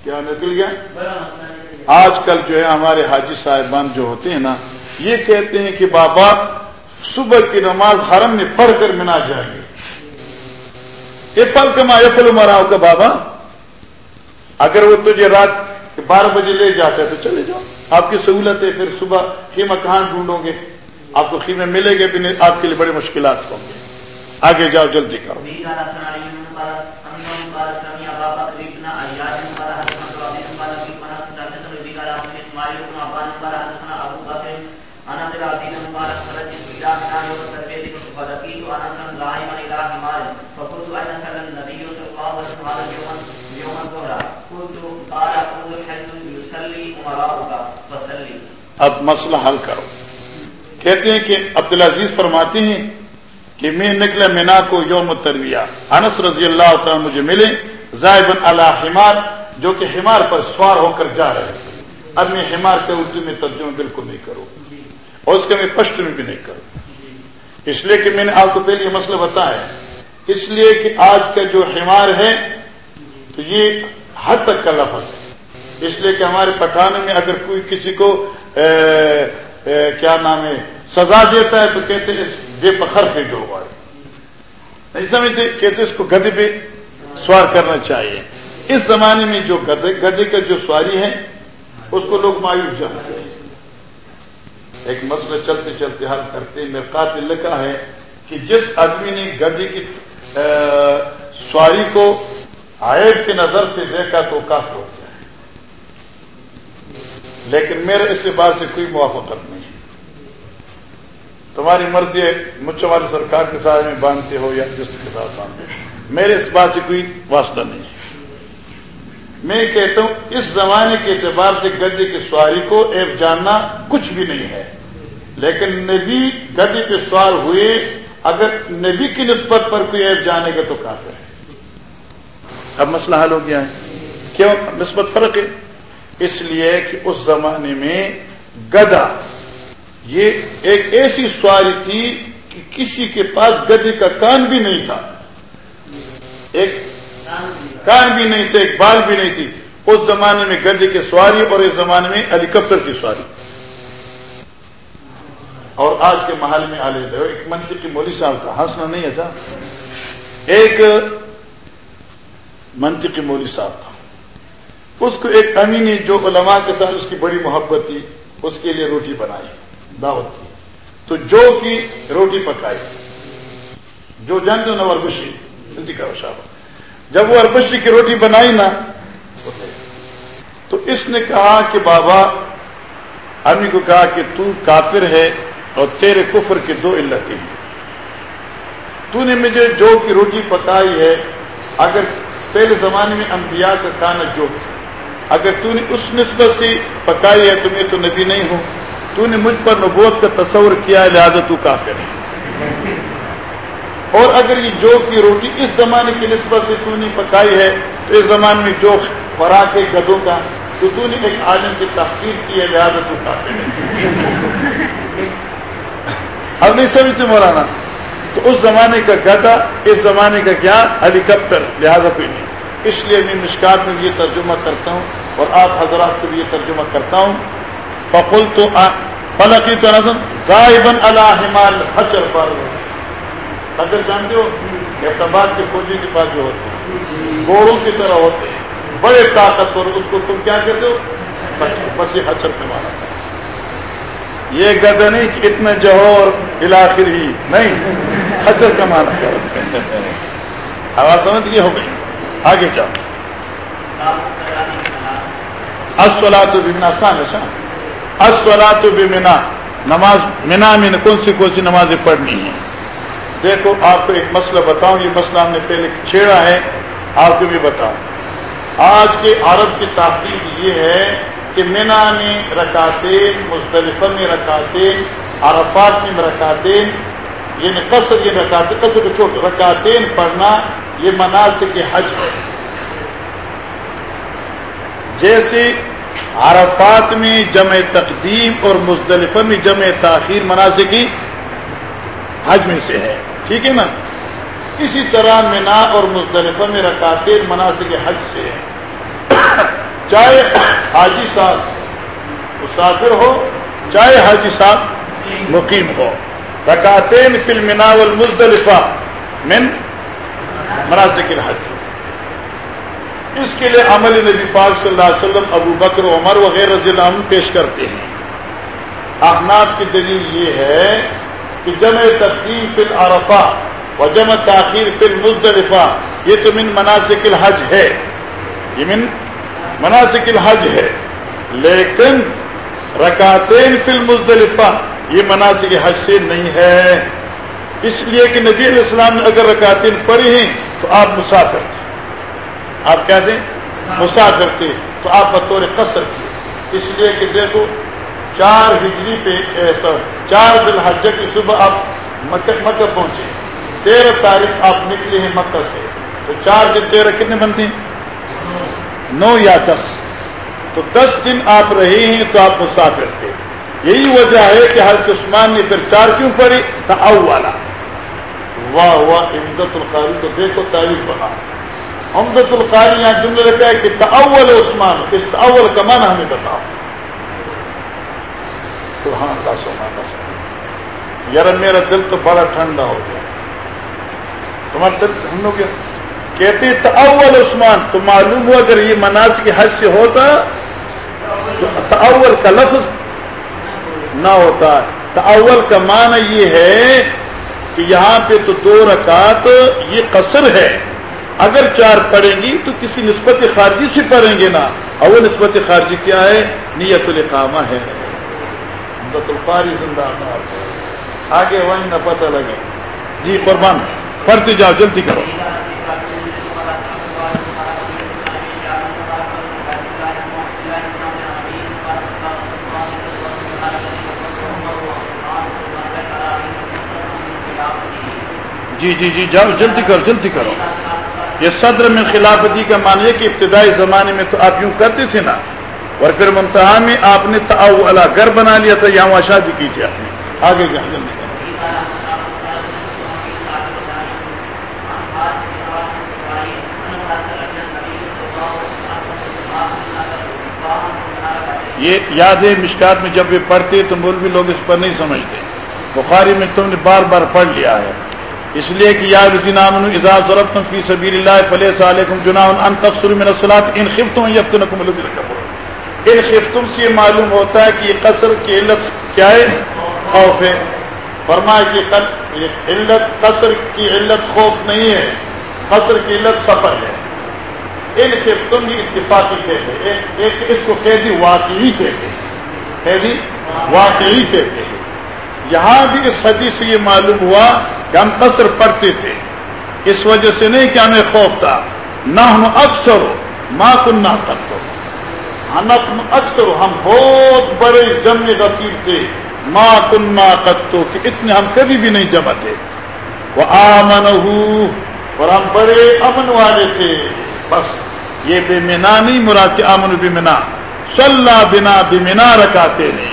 کیا نکل گیا؟ آج کل جو ہے ہمارے حاجی صاحبان جو ہوتے ہیں نا، یہ کہتے ہیں کہ بابا، صبح کی نماز حرم میں پڑھ کر منا جائیں گے یہ پل کما یہ پل مراؤ کا بابا۔ اگر وہ تجھے رات بارہ بجے لے جاتے ہیں تو چلے جاؤ۔ آپ کی سہولت ہے، پھر صبح خیمہ کہاں ڈھونڈو گے؟ آپ کو خیمے ملے گے بھی نہیں آپ کے لیے بڑے مشکلات ہوں گے۔ آگے جاؤ جلدی کرو۔ اب مسئلہ حل کرو۔ کہتے ہیں کہ عبدالعزیز فرماتے ہیں کہ میں نکلا مینا کو یوم ترویہ انس رضی اللہ تعالیٰ مجھے ملے زائبن اللہ حمار، جو کہ حمار پر سوار ہو کر جا رہے اب میں حمار کے اردو میں ترجمہ بالکل نہیں کروں۔ اور اس کے میں پشت میں بھی نہیں کروں۔ اس لیے کہ میں نے آپ کو پہلے یہ مسئلہ بتایا۔ اس لیے کہ آج کا جو حمار ہے، تو یہ حد تک کا لفظ ہے۔ اس لیے کہ ہمارے پٹھان میں اگر کوئی کسی کو کیا نام ہے؟ سزا دیتا ہے تو کہتے بے پخر سے جو نہیں سمجھتے؟ کہتے اس کو گدے پہ سوار کرنا چاہیے۔ اس زمانے میں جو گدے گدے کا جو سواری ہے اس کو لوگ مایوس جانتے ہیں۔ ایک مسئلہ چلتے چلتے حل کرتے مرکات لکھا ہے کہ جس آدمی نے گدے کی سواری کو عائب کی نظر سے دیکھا تو کافی ہوتا ہے۔ لیکن میرے اس بات سے کوئی موافقت نہیں۔ تمہاری مرضی ہے مچھ والے سرکار کے ساتھ میں باندھتے ہو یا جس کے ساتھ باندھتے ہو۔ میرے اس بات سے کوئی واسطہ نہیں میں کہتا ہوں، اس زمانے کے اعتبار سے گدے کی سواری کو ایپ جاننا کچھ بھی نہیں ہے۔ لیکن نبی گدے پہ سوار ہوئے، اگر نبی کی نسبت پر کوئی ایپ جانے گا تو کافی ہے۔ اب مسئلہ حل ہو گیا ہے۔ کیوں؟ نسبت فرق ہے۔ اس لیے کہ اس زمانے میں گدا یہ ایک ایسی سواری تھی کہ کسی کے پاس گدے کا کان بھی نہیں تھا۔ ایک کان بھی نہیں تھے ایک بال بھی نہیں تھی۔ اس زمانے میں گدے کی سواری اور اس زمانے میں ہیلی کاپٹر کی سواری۔ اور آج کے محل میں آلے ایک منتری کی مولی صاحب تھا، ہنسنا نہیں تھا۔ ایک منتری کی مولی صاحب تھا۔ اس کو ایک امینی جو علماء کے ساتھ اس کی بڑی محبت تھی، اس کے لیے روٹی بنائی۔ دعوت کی۔ تو جو کی روٹی پکائی، جو جان دو نا وربشی جب وہ اربشی کی روٹی بنائی نا تو اس نے کہا کہ بابا امی کو کہا کہ تو کافر ہے اور تیرے کفر کی دو علتیں ہیں۔ تو نے مجھے جو کی روٹی پکائی ہے، اگر پہلے زمانے میں انبیاء کا کانا جو اگر تو نے اس نسبت سے پکائی ہے تمہیں تو نبی نہیں ہو تو نے مجھ پر نبوت کا تصور کیا لہٰذا تو کافر ہے۔ اور اگر یہ جو کی روٹی اس زمانے کی نسبت سے تو نے پکائی ہے، تو اس زمانے میں جو خوراک ہے گدوں کا، تو تو نے ایک عالم کی تحقیق کی ہے، لہٰذا تو کافر ہے۔ اب نہیں سمجھتے مولانا؟ تو اس زمانے کا گدا اس زمانے کا کیا ہیلی کاپٹر لہٰذا کوئی نہیں۔ اس لیے میں مشکات میں یہ ترجمہ کرتا ہوں اور آپ حضرات کو بھی یہ ترجمہ کرتا ہوں۔ فقل تو فلقی تو نظم ذائبن الحمال حجر پر حجر جانتے ہو؟ اعتبار کے فوجی کے پاس جو ہوتے ہیں. گوڑوں کی طرح ہوتے ہیں. بڑے طاقتور اس کو تم کیا کہتے ہو؟ بس یہ حجر پہ مانا یہ گدا نہیں کہ جوہر علاخر ہی، نہیں. حجر کا مانا کر ہوا سمجھ یہ ہو گئی آگے جاؤ. اصلا تو بنا آسان ہے شام اصلا تو بھی مینا نماز مینا میں کون سی کون سی نمازیں پڑھنی ہیں؟ دیکھو، آپ کو ایک مسئلہ بتاؤں، یہ مسئلہ ہم نے پہلے چھیڑا ہے، آپ کو بھی بتاؤں۔ آج کے عرب کی تحقیق یہ ہے کہ مینا میں رکاتے مستلفہ میں رکاتے عرفات میں رکاتے یعنی قصر یعنی یہ رکاتے قصر کو چھوٹ رکاتے پڑھنا، یہ مناسب حج ہے۔ جیسے عرفات میں جمع تقدیم اور مزدلفہ میں جمع تاخیر مناسب کی حج میں سے ہے۔ ٹھیک ہے نا؟ اسی طرح مینا اور مزدلفہ میں رکاتے مناسب حج سے ہے چاہے حاجی صاحب مسافر ہو، چاہے حاجی صاحب مقیم ہو۔ رکاتین فل منا والمزدلفہ من مناسب الحج اس کے لیے عمل نبی پاک صلی اللہ علیہ وسلم ابو بکر عمر وغیرہ رضی اللہ عنہ پیش کرتے ہیں۔ احناف کی دلیل یہ ہے کہ جمع تقدیم فی العرفہ و جمع تاخیر فی المزدلفہ، یہ تو من مناسک الحج ہے۔ یہ من مناسک الحج ہے۔ لیکن رکاتین فی المزدلفہ یہ مناسک حج سے نہیں ہے۔ اس لیے کہ نبی علیہ السلام نے اگر رکاتین پڑھی ہیں تو آپ مسافر تھے۔ آپ کیسے مسافر تھے تو آپ بطور قصر تھے اس لیے کہ دیکھو، چار ہجری پہ چار دن حج کی صبح آپ مکہ مکہ پہنچے۔ تیرہ تاریخ آپ نکلے ہیں مکہ سے۔ تو چار دن تیرہ کتنے بنتے ہیں؟ نو یا دس۔ تو دس دن آپ رہے ہیں تو آپ مسافر تھے یہی وجہ ہے کہ حضرت عثمان نے پھر چار کیوں پڑھی تھا او والا۔ واہ واہ امدت القاری تو دیکھو تاریخ بنا امدت القاری یہاں جملے رکھا ہے کہ تاول عثمان اس تاول کا معنی ہمیں بتاؤ سبحان اللہ سبحان اللہ یار میرا دل تو بڑا ٹھنڈا ہو گیا. تمہارا دل ٹھنڈ ہو گیا. کہتے تاول عثمان. تو معلوم ہوا اگر یہ مناس کے حج سے ہوتا، تو تاول کا لفظ نہ ہوتا. تاول کا معنی یہ ہے کہ یہاں پہ تو دو رکعت، یہ قصر ہے. اگر چار پڑھیں گی تو کسی نسبت خارجی سے پڑھیں گے نا۔ اور وہ نسبت خارجی کیا ہے؟ نیت القامہ ہے۔ زندہ آگے وہیں نہ پتہ لگے۔ جی قربان۔ پڑھتے جاؤ، جلدی کرو۔ جی جی جی جاؤ، جلدی کرو جلدی کرو۔ یہ صدر میں خلافتی کا معنی ہے کہ ابتدائی زمانے میں تو آپ یوں کرتے تھے نا، اور پھر منتہا میں آپ نے تعاو اللہ گھر بنا لیا تھا، یہاں شادی کیجیے آپ نے۔ آگے جاؤ، جلدی۔ یہ یاد ہے مشکات میں جب یہ پڑھتے تو مولوی لوگ اس پر نہیں سمجھتے۔ بخاری میں تم نے بار بار پڑھ لیا ہے۔ اس لیے کہ یا نام ضرورت فی سبیل اللہ فلیہ علیکم جناح ان تفسر من الصلاۃ ان خفتم یفتنکم ان خفتم سے معلوم ہوتا ہے کہ یہ قصر کی علت کیا ہے؟ خوف ہے. فرمایا کہ علت قصر کی علت خوف نہیں ہے. قصر کی علت سفر ہے. ان خفتم ہی اتفاقی کہتے ہیں. ایک اس کو قیدی واقعی کہتے ہیں. قیدی واقعی کہتے ہیں. یہاں بھی اس حدیث سے یہ معلوم ہوا کہ ہم قصر پڑھتے تھے، اس وجہ سے نہیں کہ ہمیں خوف تھا۔ نہ ہم اکثر ماں کن نہ اکثر، ہم بہت بڑے جم غفیر تھے۔ ماں کن نہ کرتو کہ اتنے ہم کبھی بھی نہیں جمع تھے۔ وہ آمن اور ہم بڑے امن والے تھے۔ بس، یہ بے منا نہیں مراد کے امن بے منا صلاح بنا بے منا رکھاتے نہیں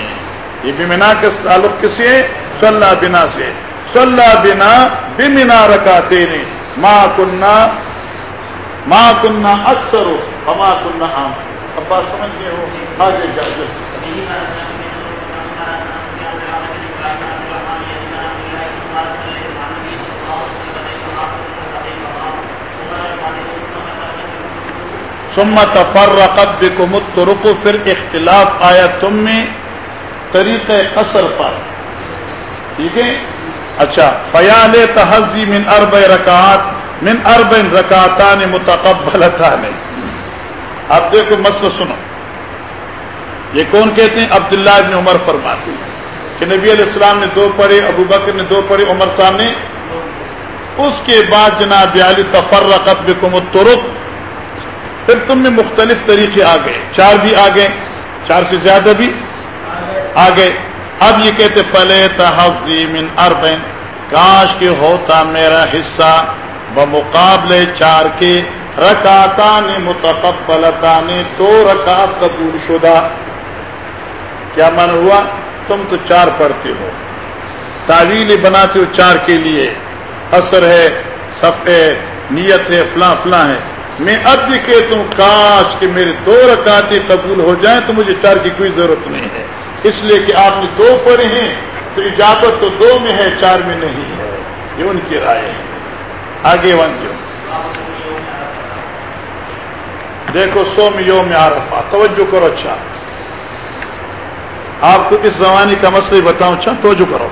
یہ بمنا کے تعلق کس سے صلاح بنا سے۔ صلاح بنا بمنا رکاتے نے ماں کنہ ماں کنہ اکثر ہو ہما کنہ عام۔ اب بات سمجھ گئے ہو؟ آگے جا سمت فرقت بکم الطرق پھر اختلاف آیا تم میں طریقہ قصر پر۔ ٹھیک ہے؟ اچھا فیال تحزی من ارب رکعت من ارب رکعتان متقبلتان۔ اب دیکھو، مسئلہ سنو۔ یہ کون کہتے ہیں؟ عبداللہ ابن عمر فرماتے ہیں کہ نبی علیہ السلام نے دو پڑھے، ابو بکر نے دو پڑھے، عمر صاحب نے۔ اس کے بعد جناب علی تفرقت بکم الطرق۔ پھر تم میں مختلف طریقے آ گئے۔ چار بھی آ گئے، چار سے زیادہ بھی۔ آگے، اب یہ کہتے پلے تحزیم اربن کاش کے ہوتا میرا حصہ، بمقابلے چار کے رکاتان متقبلتان تو رکعت قبول شدہ۔ کیا من ہوا؟ تم تو چار پڑھتے ہو۔ تعویل بناتے ہو چار کے لیے۔ اثر ہے صفحے نیت ہے، فلاں فلاں ہے۔ میں اب بھی کہتا ہوں، کاش کہ میرے دو رکعتیں قبول ہو جائیں تو مجھے چار کی کوئی ضرورت نہیں ہے۔ اس لیے کہ آپ نے دو پڑھے ہیں، تو اجابت تو دو میں ہے، چار میں نہیں ہے۔ یہ ان کی رائے ہے۔ آگے ون جو دیکھو سو میں یوم میں آرفا توجہ کرو اچھا۔ آپ کو اس زمانے کا مسئلہ بتاؤں اچھا توجہ کرو۔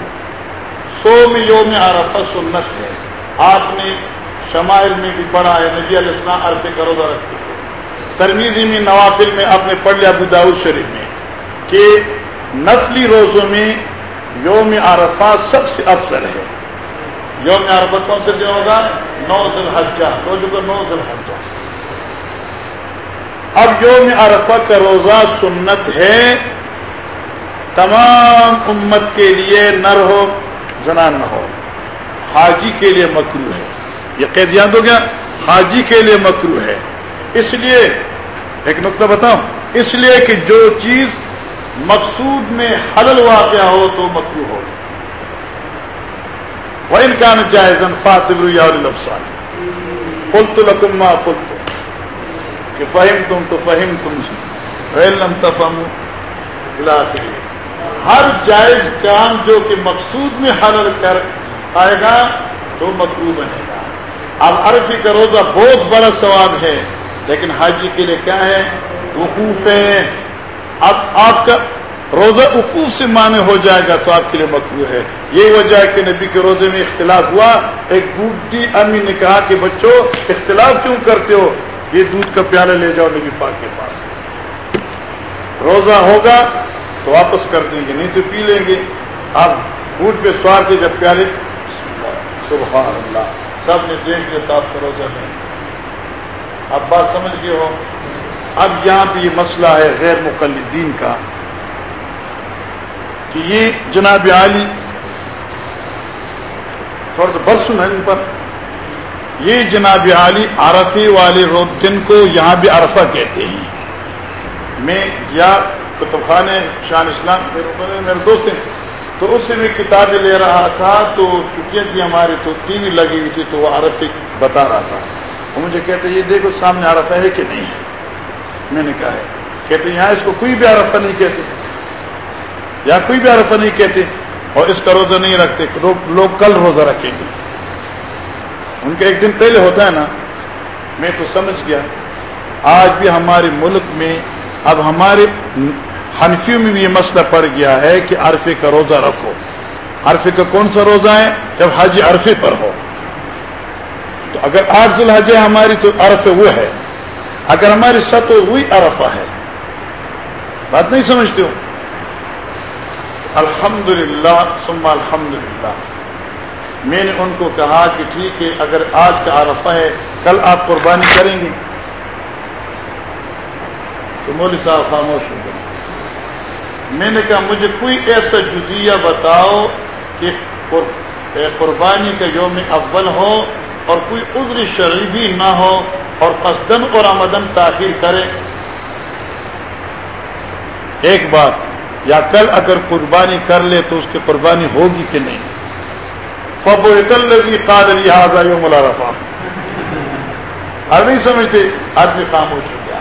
سو میں یوم آرفا سنت ہے۔ آپ نے شمائل میں بھی پڑھا ہے، نبی علیہ السلام عرفے کا روزہ رکھتے تھے۔ ترمیزی میں نوافل میں آپ نے پڑھ لیا، ابو داؤد شریف میں، کہ نسلی روزوں میں یوم عرفہ سب سے افضل ہے۔ یوم عرفہ کون سے دن ہوگا؟ نو ذلحجہ روزوں کو نو ذلحجہ اب یوم عرفہ کا روزہ سنت ہے۔ تمام امت کے لیے نر ہو زنان نہ ہو۔ حاجی کے لیے مکرو ہے۔ یہ قید یاد ہو گیا؟ حاجی کے لیے مکرو ہے۔ اس لیے ایک نقطہ بتاؤں۔ اس لیے کہ جو چیز مقصود میں حلل واقع ہو تو مکرو ہو۔ وہ ان کا جائزن فاطب الفسان پل تو لکما پل کہ فہم تم تو فہم تم علم تفم ہر جائز کام جو کہ مقصود میں حلل کر آئے گا تو مکرو بنے گا۔ اب عرفی کا روزہ بہت بڑا ثواب ہے، لیکن حاجی کے لیے کیا ہے؟ وقوف ہے۔ اب آپ کا روزہ اقوف سے معنی ہو جائے گا تو آپ کے لیے مکرو ہے۔ یہ وجہ ہے کہ نبی کے روزے میں اختلاف ہوا۔ ایک بوٹی امی نے کہا کہ بچوں، اختلاف کیوں کرتے ہو؟ یہ دودھ کا پیالہ لے جاؤ نبی پاک کے پاس۔ روزہ ہوگا تو واپس کر دیں گے، نہیں تو پی لیں گے۔ آپ بوٹ پہ سوار کے جب پیالے، سبحان اللہ، سب نے دیکھ لیا تو آپ کا روزہ نہیں۔ اب بات سمجھ گئے ہو؟ اب یہاں پہ یہ مسئلہ ہے غیر مقلدین کا کہ یہ جناب عالی تھوڑا سا برس ہے ان پر۔ یہ جناب عالی عرفی والے روز دن کو یہاں بھی عرفہ کہتے ہیں۔ میں یا کتب خانے شان اسلام میرے دوست ہیں۔ تو اس سے میں کتابیں لے رہا تھا، تو چھٹیاں تھی ہماری تو ٹی وی لگی ہوئی تھی، تو وہ عرفی بتا رہا تھا۔ وہ مجھے کہتے یہ دیکھو سامنے عرفہ ہے کہ نہیں ہے۔ میں نے کہا ہے۔ کہتے یہاں اس کو کوئی بھی عرفہ نہیں کہتے۔ یا کوئی بھی عرفہ نہیں کہتے۔ اور اس کا روزہ نہیں رکھتے۔ لوگ کل روزہ رکھیں گے۔ ان کا ایک دن پہلے ہوتا ہے نا۔ میں تو سمجھ گیا۔ آج بھی ہمارے ملک میں اب ہمارے حنفیوں میں بھی یہ مسئلہ پڑ گیا ہے کہ عرفے کا روزہ رکھو۔ عرفے کا کون سا روزہ ہے؟ جب حج عرفے پر ہو۔ تو اگر آج الحج ہے ہماری تو عرف وہ ہے۔ اگر ہماری سطح وہی عرفہ ہے۔ بات نہیں سمجھتے ہو؟ الحمد للہ سما الحمد للہ میں نے ان کو کہا کہ ٹھیک ہے، اگر آج کا عرفہ ہے، کل آپ قربانی کریں گے۔ تو مولوی صاحب خاموش ہو گئے۔ میں نے کہا، مجھے کوئی ایسا جزیہ بتاؤ کہ قربانی کا یوم اول ہو اور کوئی عذر شرعی بھی نہ ہو۔ اور قصدن اور آمدن تاخیر کرے ایک بات، یا کل اگر قربانی کر لے تو اس کی قربانی ہوگی کہ نہیں؟ فبو قاد لہٰذا یوم العرفہ اب نہیں سمجھتے آدمی کام ہو چکا۔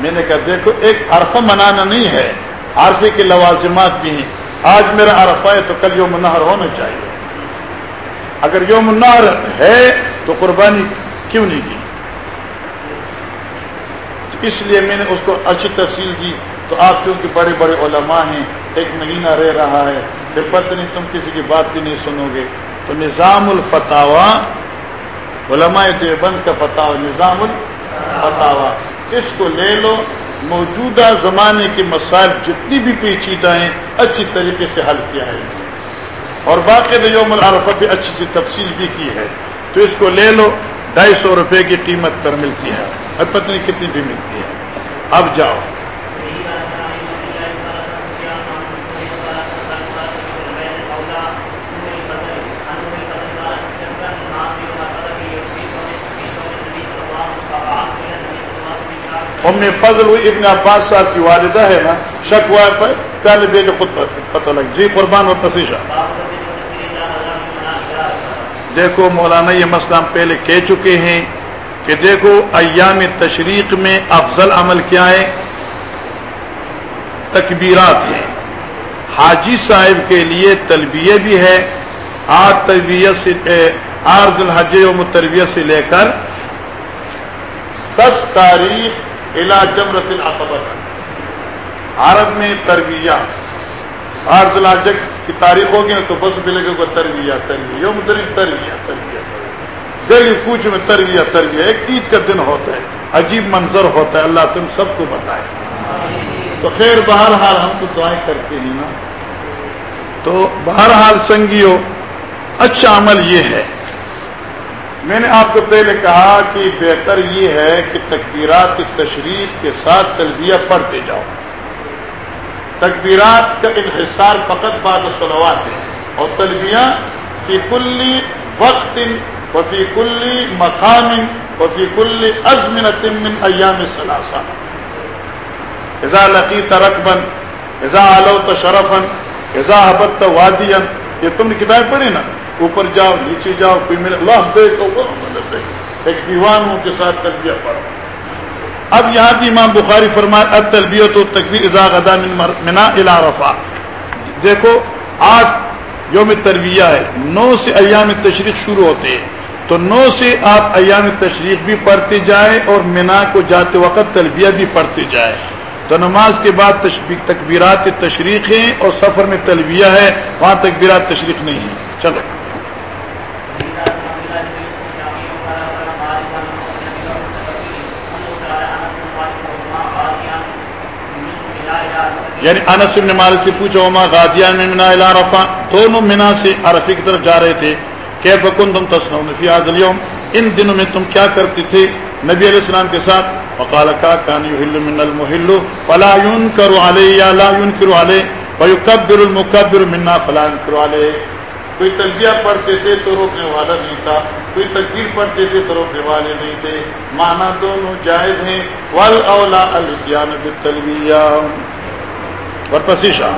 میں نے کہا، دیکھو، ایک عرفہ منانا نہیں ہے۔ عرفے کے لوازمات بھی ہیں۔ آج میرا عرفہ ہے تو کل یوم نہر ہونا چاہیے۔ اگر یوم نہر ہے تو قربانی کیوں نہیں کی؟ اس لیے میں نے اس کو اچھی تفصیل دی تو آپ کیونکہ بڑے بڑے علماء ہیں، ایک مہینہ رہ رہا ہے، پھر پتہ نہیں تم کسی کی بات بھی نہیں سنو گے۔ تو نظام الفتاوا علماء دیوبند کا فتح نظام الفتاوا اس کو لے لو، موجودہ زمانے کے مسائل جتنی بھی پیچیدہ ہیں، اچھی طریقے سے حل کیا ہے۔ اور باقی یوم العرفہ بھی اچھی سی تفصیل بھی کی ہے۔ تو اس کو لے لو ڈھائی سو روپے کی قیمت پر ملتی ہے اور پتنی کتنی بھی ملتی ہے۔ اب جاؤ۔ ام فضل ہوئی ابن عباس صاحب کی والدہ ہے نا، شک ہوا ہے، پہلے بیٹے خود پتہ لگ جی قربان اور پسیشہ۔ دیکھو مولانا یہ مسئلہ ہم پہلے کہہ چکے ہیں کہ دیکھو ایام تشریق میں افضل عمل کیا ہے؟ تکبیرات ہیں۔ حاجی صاحب کے لیے تلبیہ بھی ہے۔ آج تربیت سے آرز الحج و تربیت سے لے کر دس تاریخ الا جمرت العقبہ عرب میں تربیہ عرض الحج کی تاریخ ہوگی تو بس ملے گا تربیہ تربیہ یوم تربیہ تربیہ تربیہ دہلی کوچ میں تربیہ تربیہ ایک عید کا دن ہوتا ہے، عجیب منظر ہوتا ہے، اللہ تم سب کو بتائے۔ تو خیر، بہرحال ہم تو دعائیں کرتے ہیں نا۔ تو بہرحال سنگیو اچھا عمل یہ ہے۔ میں نے آپ کو پہلے کہا کہ بہتر یہ ہے کہ تکبیرات کی تشریف کے ساتھ تلبیہ پڑھتے جاؤ۔ تکبیرات کا انحصار فقط بعد سلوات ہے۔ اور تلبیہ کی کلی وقت وفی کلی مقام وفی کلی ازمن من ایام سلاسا اذا لقیت رقبن اذا علوت شرفن اذا حبت وادین یہ تم نے کتابیں پڑھی نا؟ اوپر جاؤ، نیچے جاؤ، کوئی ملے، اللہ دیکھو ایک دیوانوں کے ساتھ تلبیہ پڑھو۔ اب یہاں بھی امام بخاری فرمائے اب تلبیت و اذا غدا من منا الى دیکھو، آج یوم تربیہ ہے، نو سے ایام تشریق شروع ہوتے ہیں۔ تو نو سے آپ ایام تشریق بھی پڑھتے جائیں اور مینا کو جاتے وقت تلبیہ بھی پڑھتے جائیں۔ تو نماز کے بعد تکبیرات تشریق ہیں اور سفر میں تلبیہ ہے، وہاں تکبیرات تشریق نہیں ہے چلو۔ یعنی انس بن مالک سے پوچھا، وما غادیان میں منا الى رفا دونوں منا سے عرفی کی طرف جا رہے تھے. کہ بکن تم تسنون فی هذا اليوم ان دنوں میں تم کیا کرتے تھے؟ نبی علیہ السلام کے ساتھ، وقال کا کان يحل من المحل فلا ينكر عليه یا لا ينكر عليه ويكبر المكبر منا فلا ينكر عليه کوئی تلبیہ پڑھتے تھے تو روکنے والا نہیں تھا، کوئی تکبیر پڑھتے تھے تو روکنے والے نہیں تھے۔ معنی دونوں جائز ہیں والاولا الاتيان بالتلبیہ ورپسیشا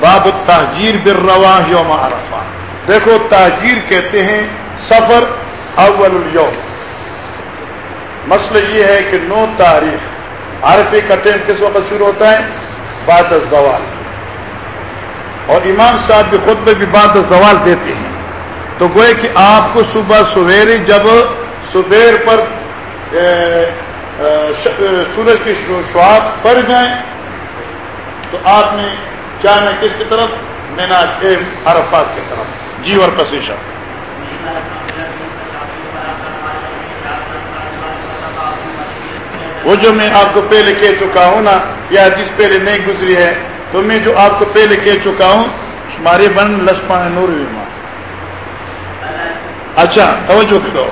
باب تحجیر بر یوم عرفہ دیکھو تحجیر کہتے ہیں سفر اول اليوم. مسئلہ یہ ہے کہ نو تاریخ. عرفے کا ٹائم کس وقت شروع ہوتا ہے؟ بعد الزوال. اور امام صاحب بھی خود میں بھی بعد الزوال دیتے ہیں. تو گوئے کہ آپ کو صبح سویرے جب سبیر پر، اے اے سورج کی شعاب پڑ جائیں تو آپ نے جانا کس کی طرف؟ مینا عرفات کی طرف۔ جی اور پسیشا وہ جو میں آپ کو پہلے کہہ چکا ہوں نا یا جس پہلے نہیں گزری ہے، تو میں جو آپ کو پہلے کہہ چکا ہوں، ہمارے بن لسپا نور اچھا توجہ کرو۔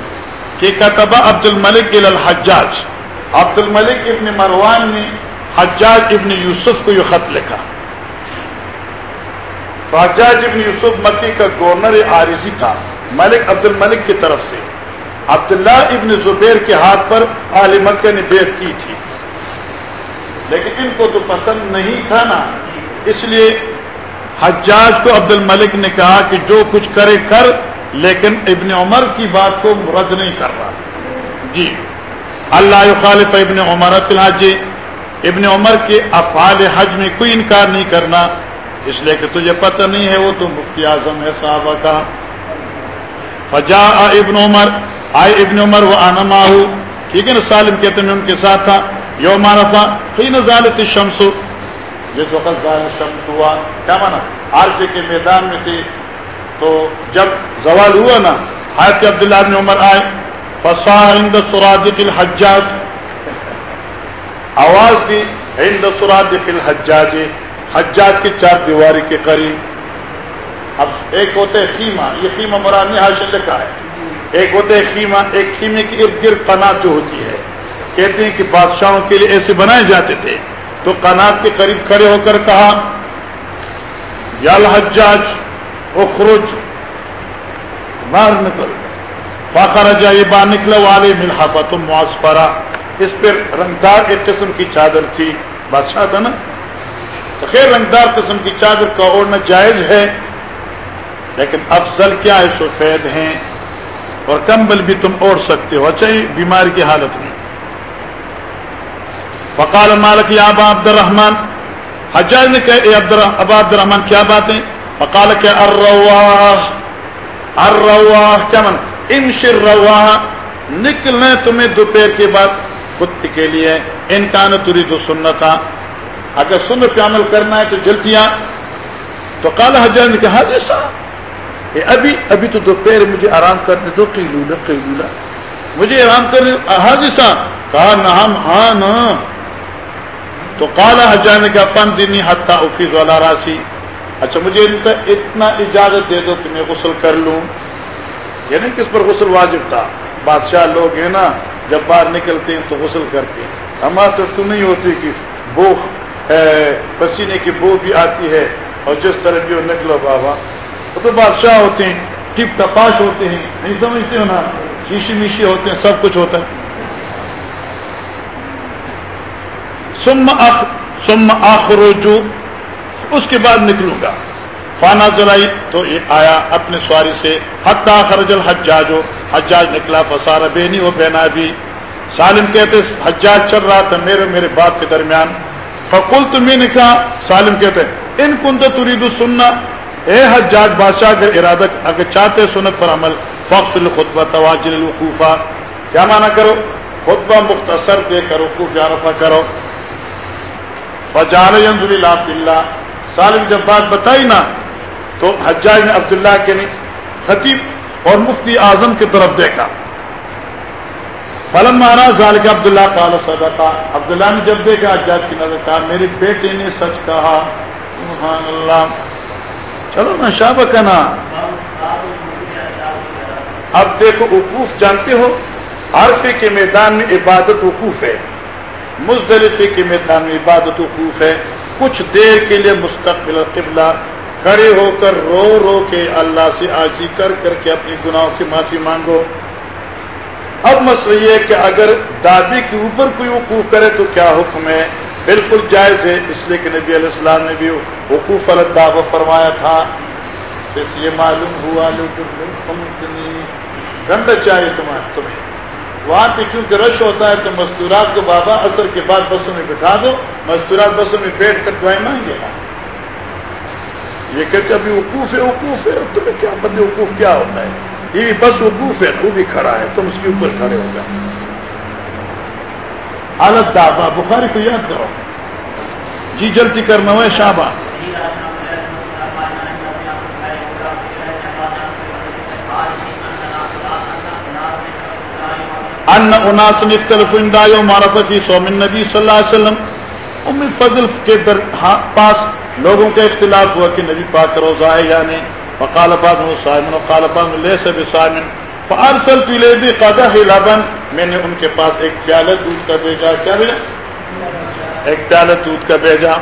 کہ کتبہ عبد الملک الحجاج۔ عبد الملک ابن مروان نے حجاج ابن یوسف کو یہ خط لکھا۔ تو حجاج ابن یوسف مکی کا گورنر عارضی تھا، ملک عبد الملک کی طرف سے۔ عبداللہ ابن زبیر کے ہاتھ پر علی مکہ نے بیعت کی تھی۔ لیکن ان کو تو پسند نہیں تھا نا، اس لیے حجاج کو عبد الملک نے کہا کہ جو کچھ کرے کر، لیکن ابن عمر کی بات کو رد نہیں کر رہا۔ جی۔ اللہ خالف ابن عمر فی الحال ابن عمر کے افعال حج میں کوئی انکار نہیں کرنا، اس لیے کہ تجھے پتہ نہیں ہے، وہ تو مفتی اعظم ہے صحابہ کا۔ فجا ابن عمر، آئے ابن عمر، وہ آنا ماہو۔ ٹھیک ہے نا، سالم کہتے میں ان کے ساتھ تھا۔ یوم عرفہ فی نزالت الشمس۔ جس وقت شمس ہوا، کیا مانا؟ عارفے کے میدان میں تھے تو جب زوال ہوا نا حیات عبداللہ ابن عمر آئے، فصاح عند سرادق الحجاج۔ آواز دی، عند سرادق الحجاج حجاج کی چار دیواری کے قریب۔ اب ایک ہوتے ہے خیمہ، یہ خیمہ مرانی حاشر لکھا ہے۔ ایک ہوتے ہے خیمہ، ایک خیمے کی ارد گرد قنات جو ہوتی ہے۔ کہتے ہیں کہ بادشاہوں کے لیے ایسے بنائے جاتے تھے۔ تو قنات کے قریب کھڑے ہو کر کہا، یا الحجاج، اخرج باہر نکل۔ فاخر جا یہ باہر نکلا والے ملحفہ تم معاسفرا اس پہ رنگدار ایک قسم کی چادر تھی۔ بادشاہ تھا نا؟ تو خیر رنگدار قسم کی چادر کا اوڑھنا جائز ہے، لیکن افضل کیا ہے؟ سفید ہیں۔ اور کمبل بھی تم اوڑھ سکتے ہو۔ اچھا بیماری کی حالت میں۔ فقال مالک، یا ابا عبد الرحمان حجاج نے کہا ابا عبد الرحمان کیا بات ہے؟ فقال کیا ارواح ارواح کیا من انشر رواح نکلنا تمہیں دوپہر کے بعد۔ کتے کے لیے ان کا نری تو سننا تھا اگر سن پہ عمل کرنا ہے تو جلدیاں۔ تو کالا حجر نے کہا جی صاحب ابھی ابھی تو دوپہر مجھے آرام کرنے دو قیلولہ قیلولہ مجھے آرام کرنے حاضر صاحب، کہا نہ ہم ہاں نا تو کالا حجر نے کہا پن دینی حتہ افیز والا راسی۔ اچھا مجھے ان کا اتنا اجازت دے دو کہ میں غسل کر لوں۔ یعنی کس پر غسل واجب تھا۔ بادشاہ لوگ ہیں نا جب باہر نکلتے ہیں تو غسل کرتے ہیں۔ ہمارا تو تو نہیں ہوتی کہ بو پسینے کی بو بھی آتی ہے اور جس طرح بھی وہ نکلو بابا۔ وہ تو بادشاہ ہوتے ہیں، ٹپ تپاش ہوتے ہیں۔ نہیں سمجھتے ہو نا؟ شیشی میشی ہوتے ہیں، سب کچھ ہوتا ہے۔ سم اخ سم آخروجو اس کے بعد نکلوں گا۔ فانا جلائی تو یہ آیا اپنے سواری سے حتہ خرج الحجاج ہو حجاج نکلا فسارا بینی و بینا بھی۔ سالم کہتے، حجاج چل رہا تھا میرے میرے باپ کے درمیان۔ فکل تمہیں نے کہا، سالم کہتے، ان کن تو ترید سننا اے حجاج بادشاہ، اگر ارادہ، اگر چاہتے سنت پر عمل فخص الخطبہ، تواجل الوقوفہ کیا مانا کرو؟ خطبہ مختصر دے کر وقوف عرفہ کرو۔ فجال عبداللہ۔ سالم جب بات بتائی نا تو حجاج نے عبداللہ کے خطیب اور مفتی اعظم کی طرف دیکھا۔ فلم مارا ظال کے عبداللہ قال صدقہ۔ عبداللہ نے جب دیکھا، حجاج کی نظر کہا میرے بیٹے نے سچ کہا۔ سبحان اللہ۔ چلو نا شاب کا نا اب دیکھو، وقوف جانتے ہو، عرفے کے میدان میں عبادت وقوف ہے۔ مزدلفے کے میدان میں عبادت وقوف ہے۔ کچھ دیر کے لیے مستقبل قبلہ کھڑے ہو کر رو رو کے اللہ سے آجی کر کر کے اپنی گناہوں کی معافی مانگو۔ اب مسئلہ یہ ہے کہ اگر دادی کے اوپر کوئی وقوف کرے تو کیا حکم ہے؟ بالکل جائز ہے، اس لیے کہ نبی علیہ السلام نے بھی حقوف الداب فرمایا تھا۔ یہ معلوم ہوا گنڈا چاہیے تمہیں تمہیں۔ وہاں پہ چونکہ رش ہوتا ہے تو مستورات کو بابا اثر کے بعد بسوں میں بٹھا دو۔ مستورات بسوں میں بیٹھ کر دعائیں مانگے۔ یہ کہتے ابھی وقوف ہے وقوف ہے تمہیں کیا بندے وقوف کیا ہوتا ہے؟ یہ بھی بس وقوف ہے وہ بھی کھڑا ہے، تم اس کے اوپر کھڑے ہو گئے حالت دابا بخاری کو یاد کرو۔ جی جلدی کرنا ہے شابہ ان اناس اختلف اندا یوم عرفہ فی صوم النبی صلی اللہ علیہ وسلم. ام فضل کے در ہاں پاس لوگوں کا اختلاف ہوا کہ نبی پاک روزہ ہے یا نہیں۔ فقال بعض صائم وقال بعض ليس بصائم فارسلت اليه بقدح لبن۔ میں نے ان کے پاس ایک پیالہ دودھ کا بھیجا۔ کیا بھیجا؟ ایک پیالہ دودھ کا بھیجا۔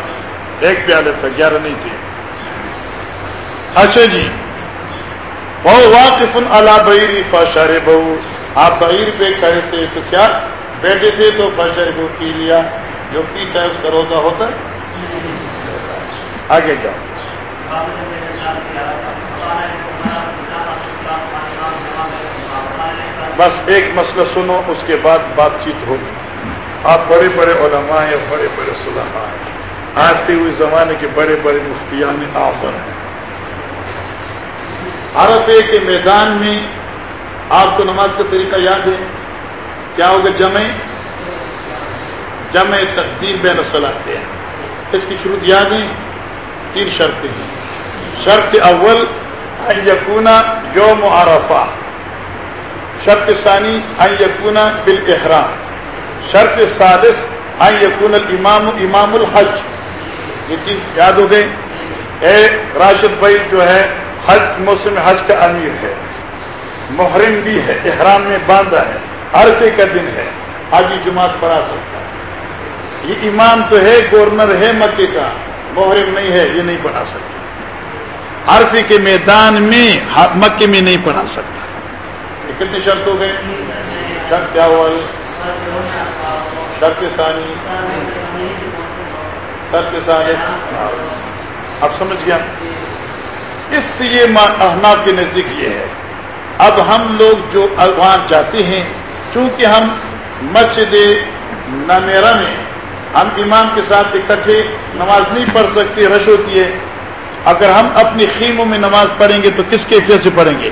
ایک پیالہ تھا، گیارہ نہیں تھی اچھا جی وہ واقف اللہ بہری فاشارے بہو آپ بہیر پہ کھڑے تھے تو کیا؟ بیٹھے تھے تو فاشارے بہو پی لیا۔ جو پیتا ہے اس کا روزہ ہوتا ہے؟ آگے جاؤ۔ بس ایک مسئلہ سنو، اس کے بعد بات چیت ہوگی۔ آپ بڑے بڑے علماء ہیں، بڑے بڑے صلاح ہیں۔ آتے ہوئے زمانے کے بڑے بڑے مفتیان آفر ہیں۔ عرفے کے میدان میں آپ کو نماز کا طریقہ یاد ہے؟ کیا ہوگا جمع جمع تقدیم بین صلاحتے ہیں۔ اس کی شروع یاد ہے تین شرطیں ہیں۔ شرط اول یقون یوم عرفہ۔ شرط ثانی یقون بالاحرام۔ شرط سادس یقون الامام، امام الحج۔ یہ تین یاد ہو گئے۔ اے راشد بھائی، جو ہے حج، موسم حج کا امیر ہے۔ محرم بھی ہے، احرام میں باندھا ہے۔ عرفے کا دن ہے۔ آج یہ جماعت پڑھا سکتا یہ امام تو ہے گورنر ہے مکے کا، محرم نہیں ہے، یہ نہیں پڑھا سکتا۔ عرفے کے میدان میں مکے میں نہیں پڑھا سکتا۔ یہ کتنی شرط ہو گئے شرط کیا ہوا شرط ثانی۔ شرط ثانی۔ اب سمجھ گیا اس سے یہ احناف کے نزدیک یہ ہے۔ اب ہم لوگ جو وہاں جاتے ہیں، چونکہ ہم مسجد نمیرا میں ہم امام کے ساتھ اکٹھے نماز نہیں پڑھ سکتے، رش ہوتی ہے۔ اگر ہم اپنی خیموں میں نماز پڑھیں گے تو کس کیفیت سے پڑھیں گے؟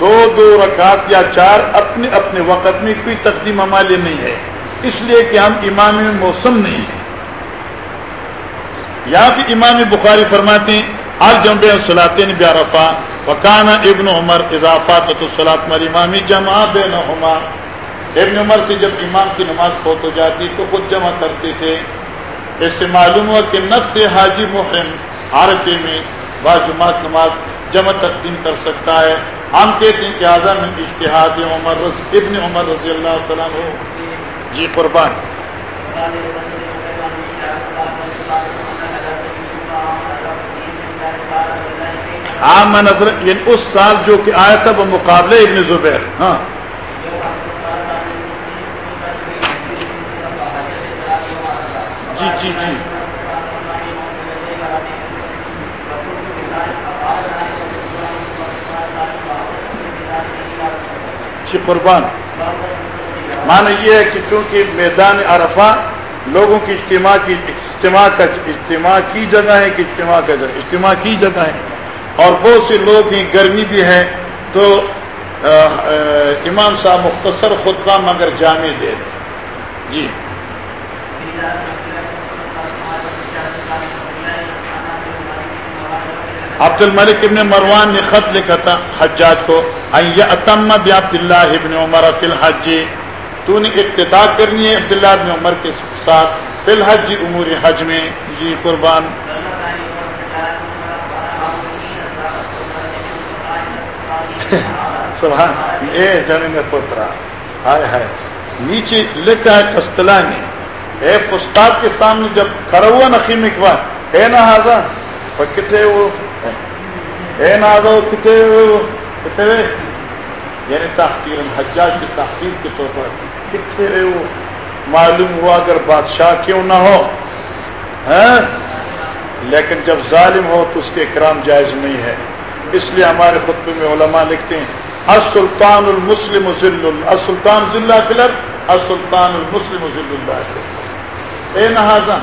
دو دو رکعت یا چار اپنے اپنے وقت میں کوئی تقدیم ہمارے نہیں ہے۔ اس لیے کہ ہم امام میں موسم نہیں ہے یہاں پہ امام بخاری فرماتے ہیں، آج جمب سلاطین بیارفا وکانا ابن عمر اضافہ تو سلاد مر امامی جمع بے نما ابن عمر سے جب امام کی نماز فوت ہو جاتی تو خود جمع کرتے تھے۔ اس سے معلوم ہوا کہ نفس حاجی محرم عارفے میں بعض جماعت نماز جمع تقدیم کر سکتا ہے۔ ہم کہتے ہیں کہ اعظم اشتہاد عمر ابن عمر رضی اللہ تعالیٰ ہو جی قربان۔ ہاں میں نظر یعنی اس سال جو کہ آیا تھا وہ مقابلے ابن زبیر۔ ہاں۔ جی جی جی قربان۔ مانا یہ ہے کہ چونکہ میدان عرفہ لوگوں کی اجتماع کی، اجتماع کا، اجتماع کی جگہ ہے کہ اجتماع کا جگہ، اجتماع کی جگہ ہے۔ اور بہت سے لوگ ہیں، گرمی بھی ہے تو امام صاحب مختصر خطبہ مگر جامع دے۔ دیں جی۔ عبد الملک ابن مروان نے خط لکھا تھا حجاج کو اتم عبد اللہ ابن عمر فی الحج. تو نے ابتدا کرنی ہے عبداللہ ابن عمر کے ساتھ فی الحج امور حج میں جی قربان۔ سبحان اے جنگ پترا ہائے ہائے۔ نیچے لکھا ہے کستلانی اے استاد کے سامنے جب کھڑا ہوا نقیم اقبال اے نہ حاضر کتنے وہ اے نہ کتنے کتنے یعنی تحقیر، حجاج کی تحقیر کے طور پر۔ کتنے رہے وہ۔ معلوم ہوا اگر بادشاہ کیوں نہ ہو ہاں؟ لیکن جب ظالم ہو تو اس کے اکرام جائز نہیں ہے۔ اس لیے ہمارے خطبے میں علماء لکھتے ہیں، السلطان المسلم السلطان ذلہ فلر السلطان المسلم ذل اللہ اے نہازا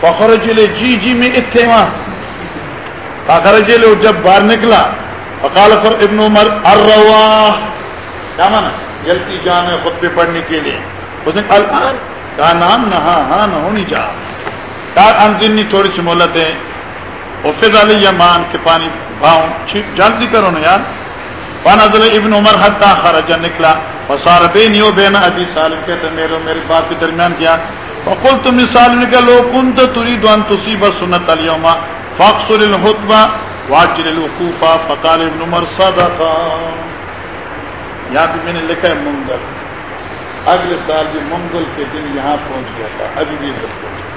فخر جلے جی جی میں اتھے وہاں۔ فخر جلے جب باہر نکلا، فقال فر ابن عمر، الرواح۔ کیا مانا؟ جلتی جانا خطبے پڑھنے کے لیے۔ اس نے الان؟ کہا نام نہ ہاں ہاں نہ، ہونی جا۔ کہا ہاں، جی، انزنی تھوڑی سی مولت ہے وفد علی یمان کے پانی بھاؤں چھپ جلدی کرو نا یار۔ فنزل ابن عمر حتی خرج، نکلا۔ وصار بینی و بین ابی سالم، کہتے میرے میرے باپ کے درمیان کیا فقل تم مثال نکلو کن تو تری دون تسی بس سنت علیما فاقسر الحتبہ واجر الوقوفہ فقال ابن عمر صدقہ یہاں پہ میں نے لکھا ہے منگل۔ اگلے سال بھی منگل کے دن یہاں پہنچ گیا تھا، ابھی بھی ادھر پہنچ گیا۔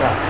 Yeah.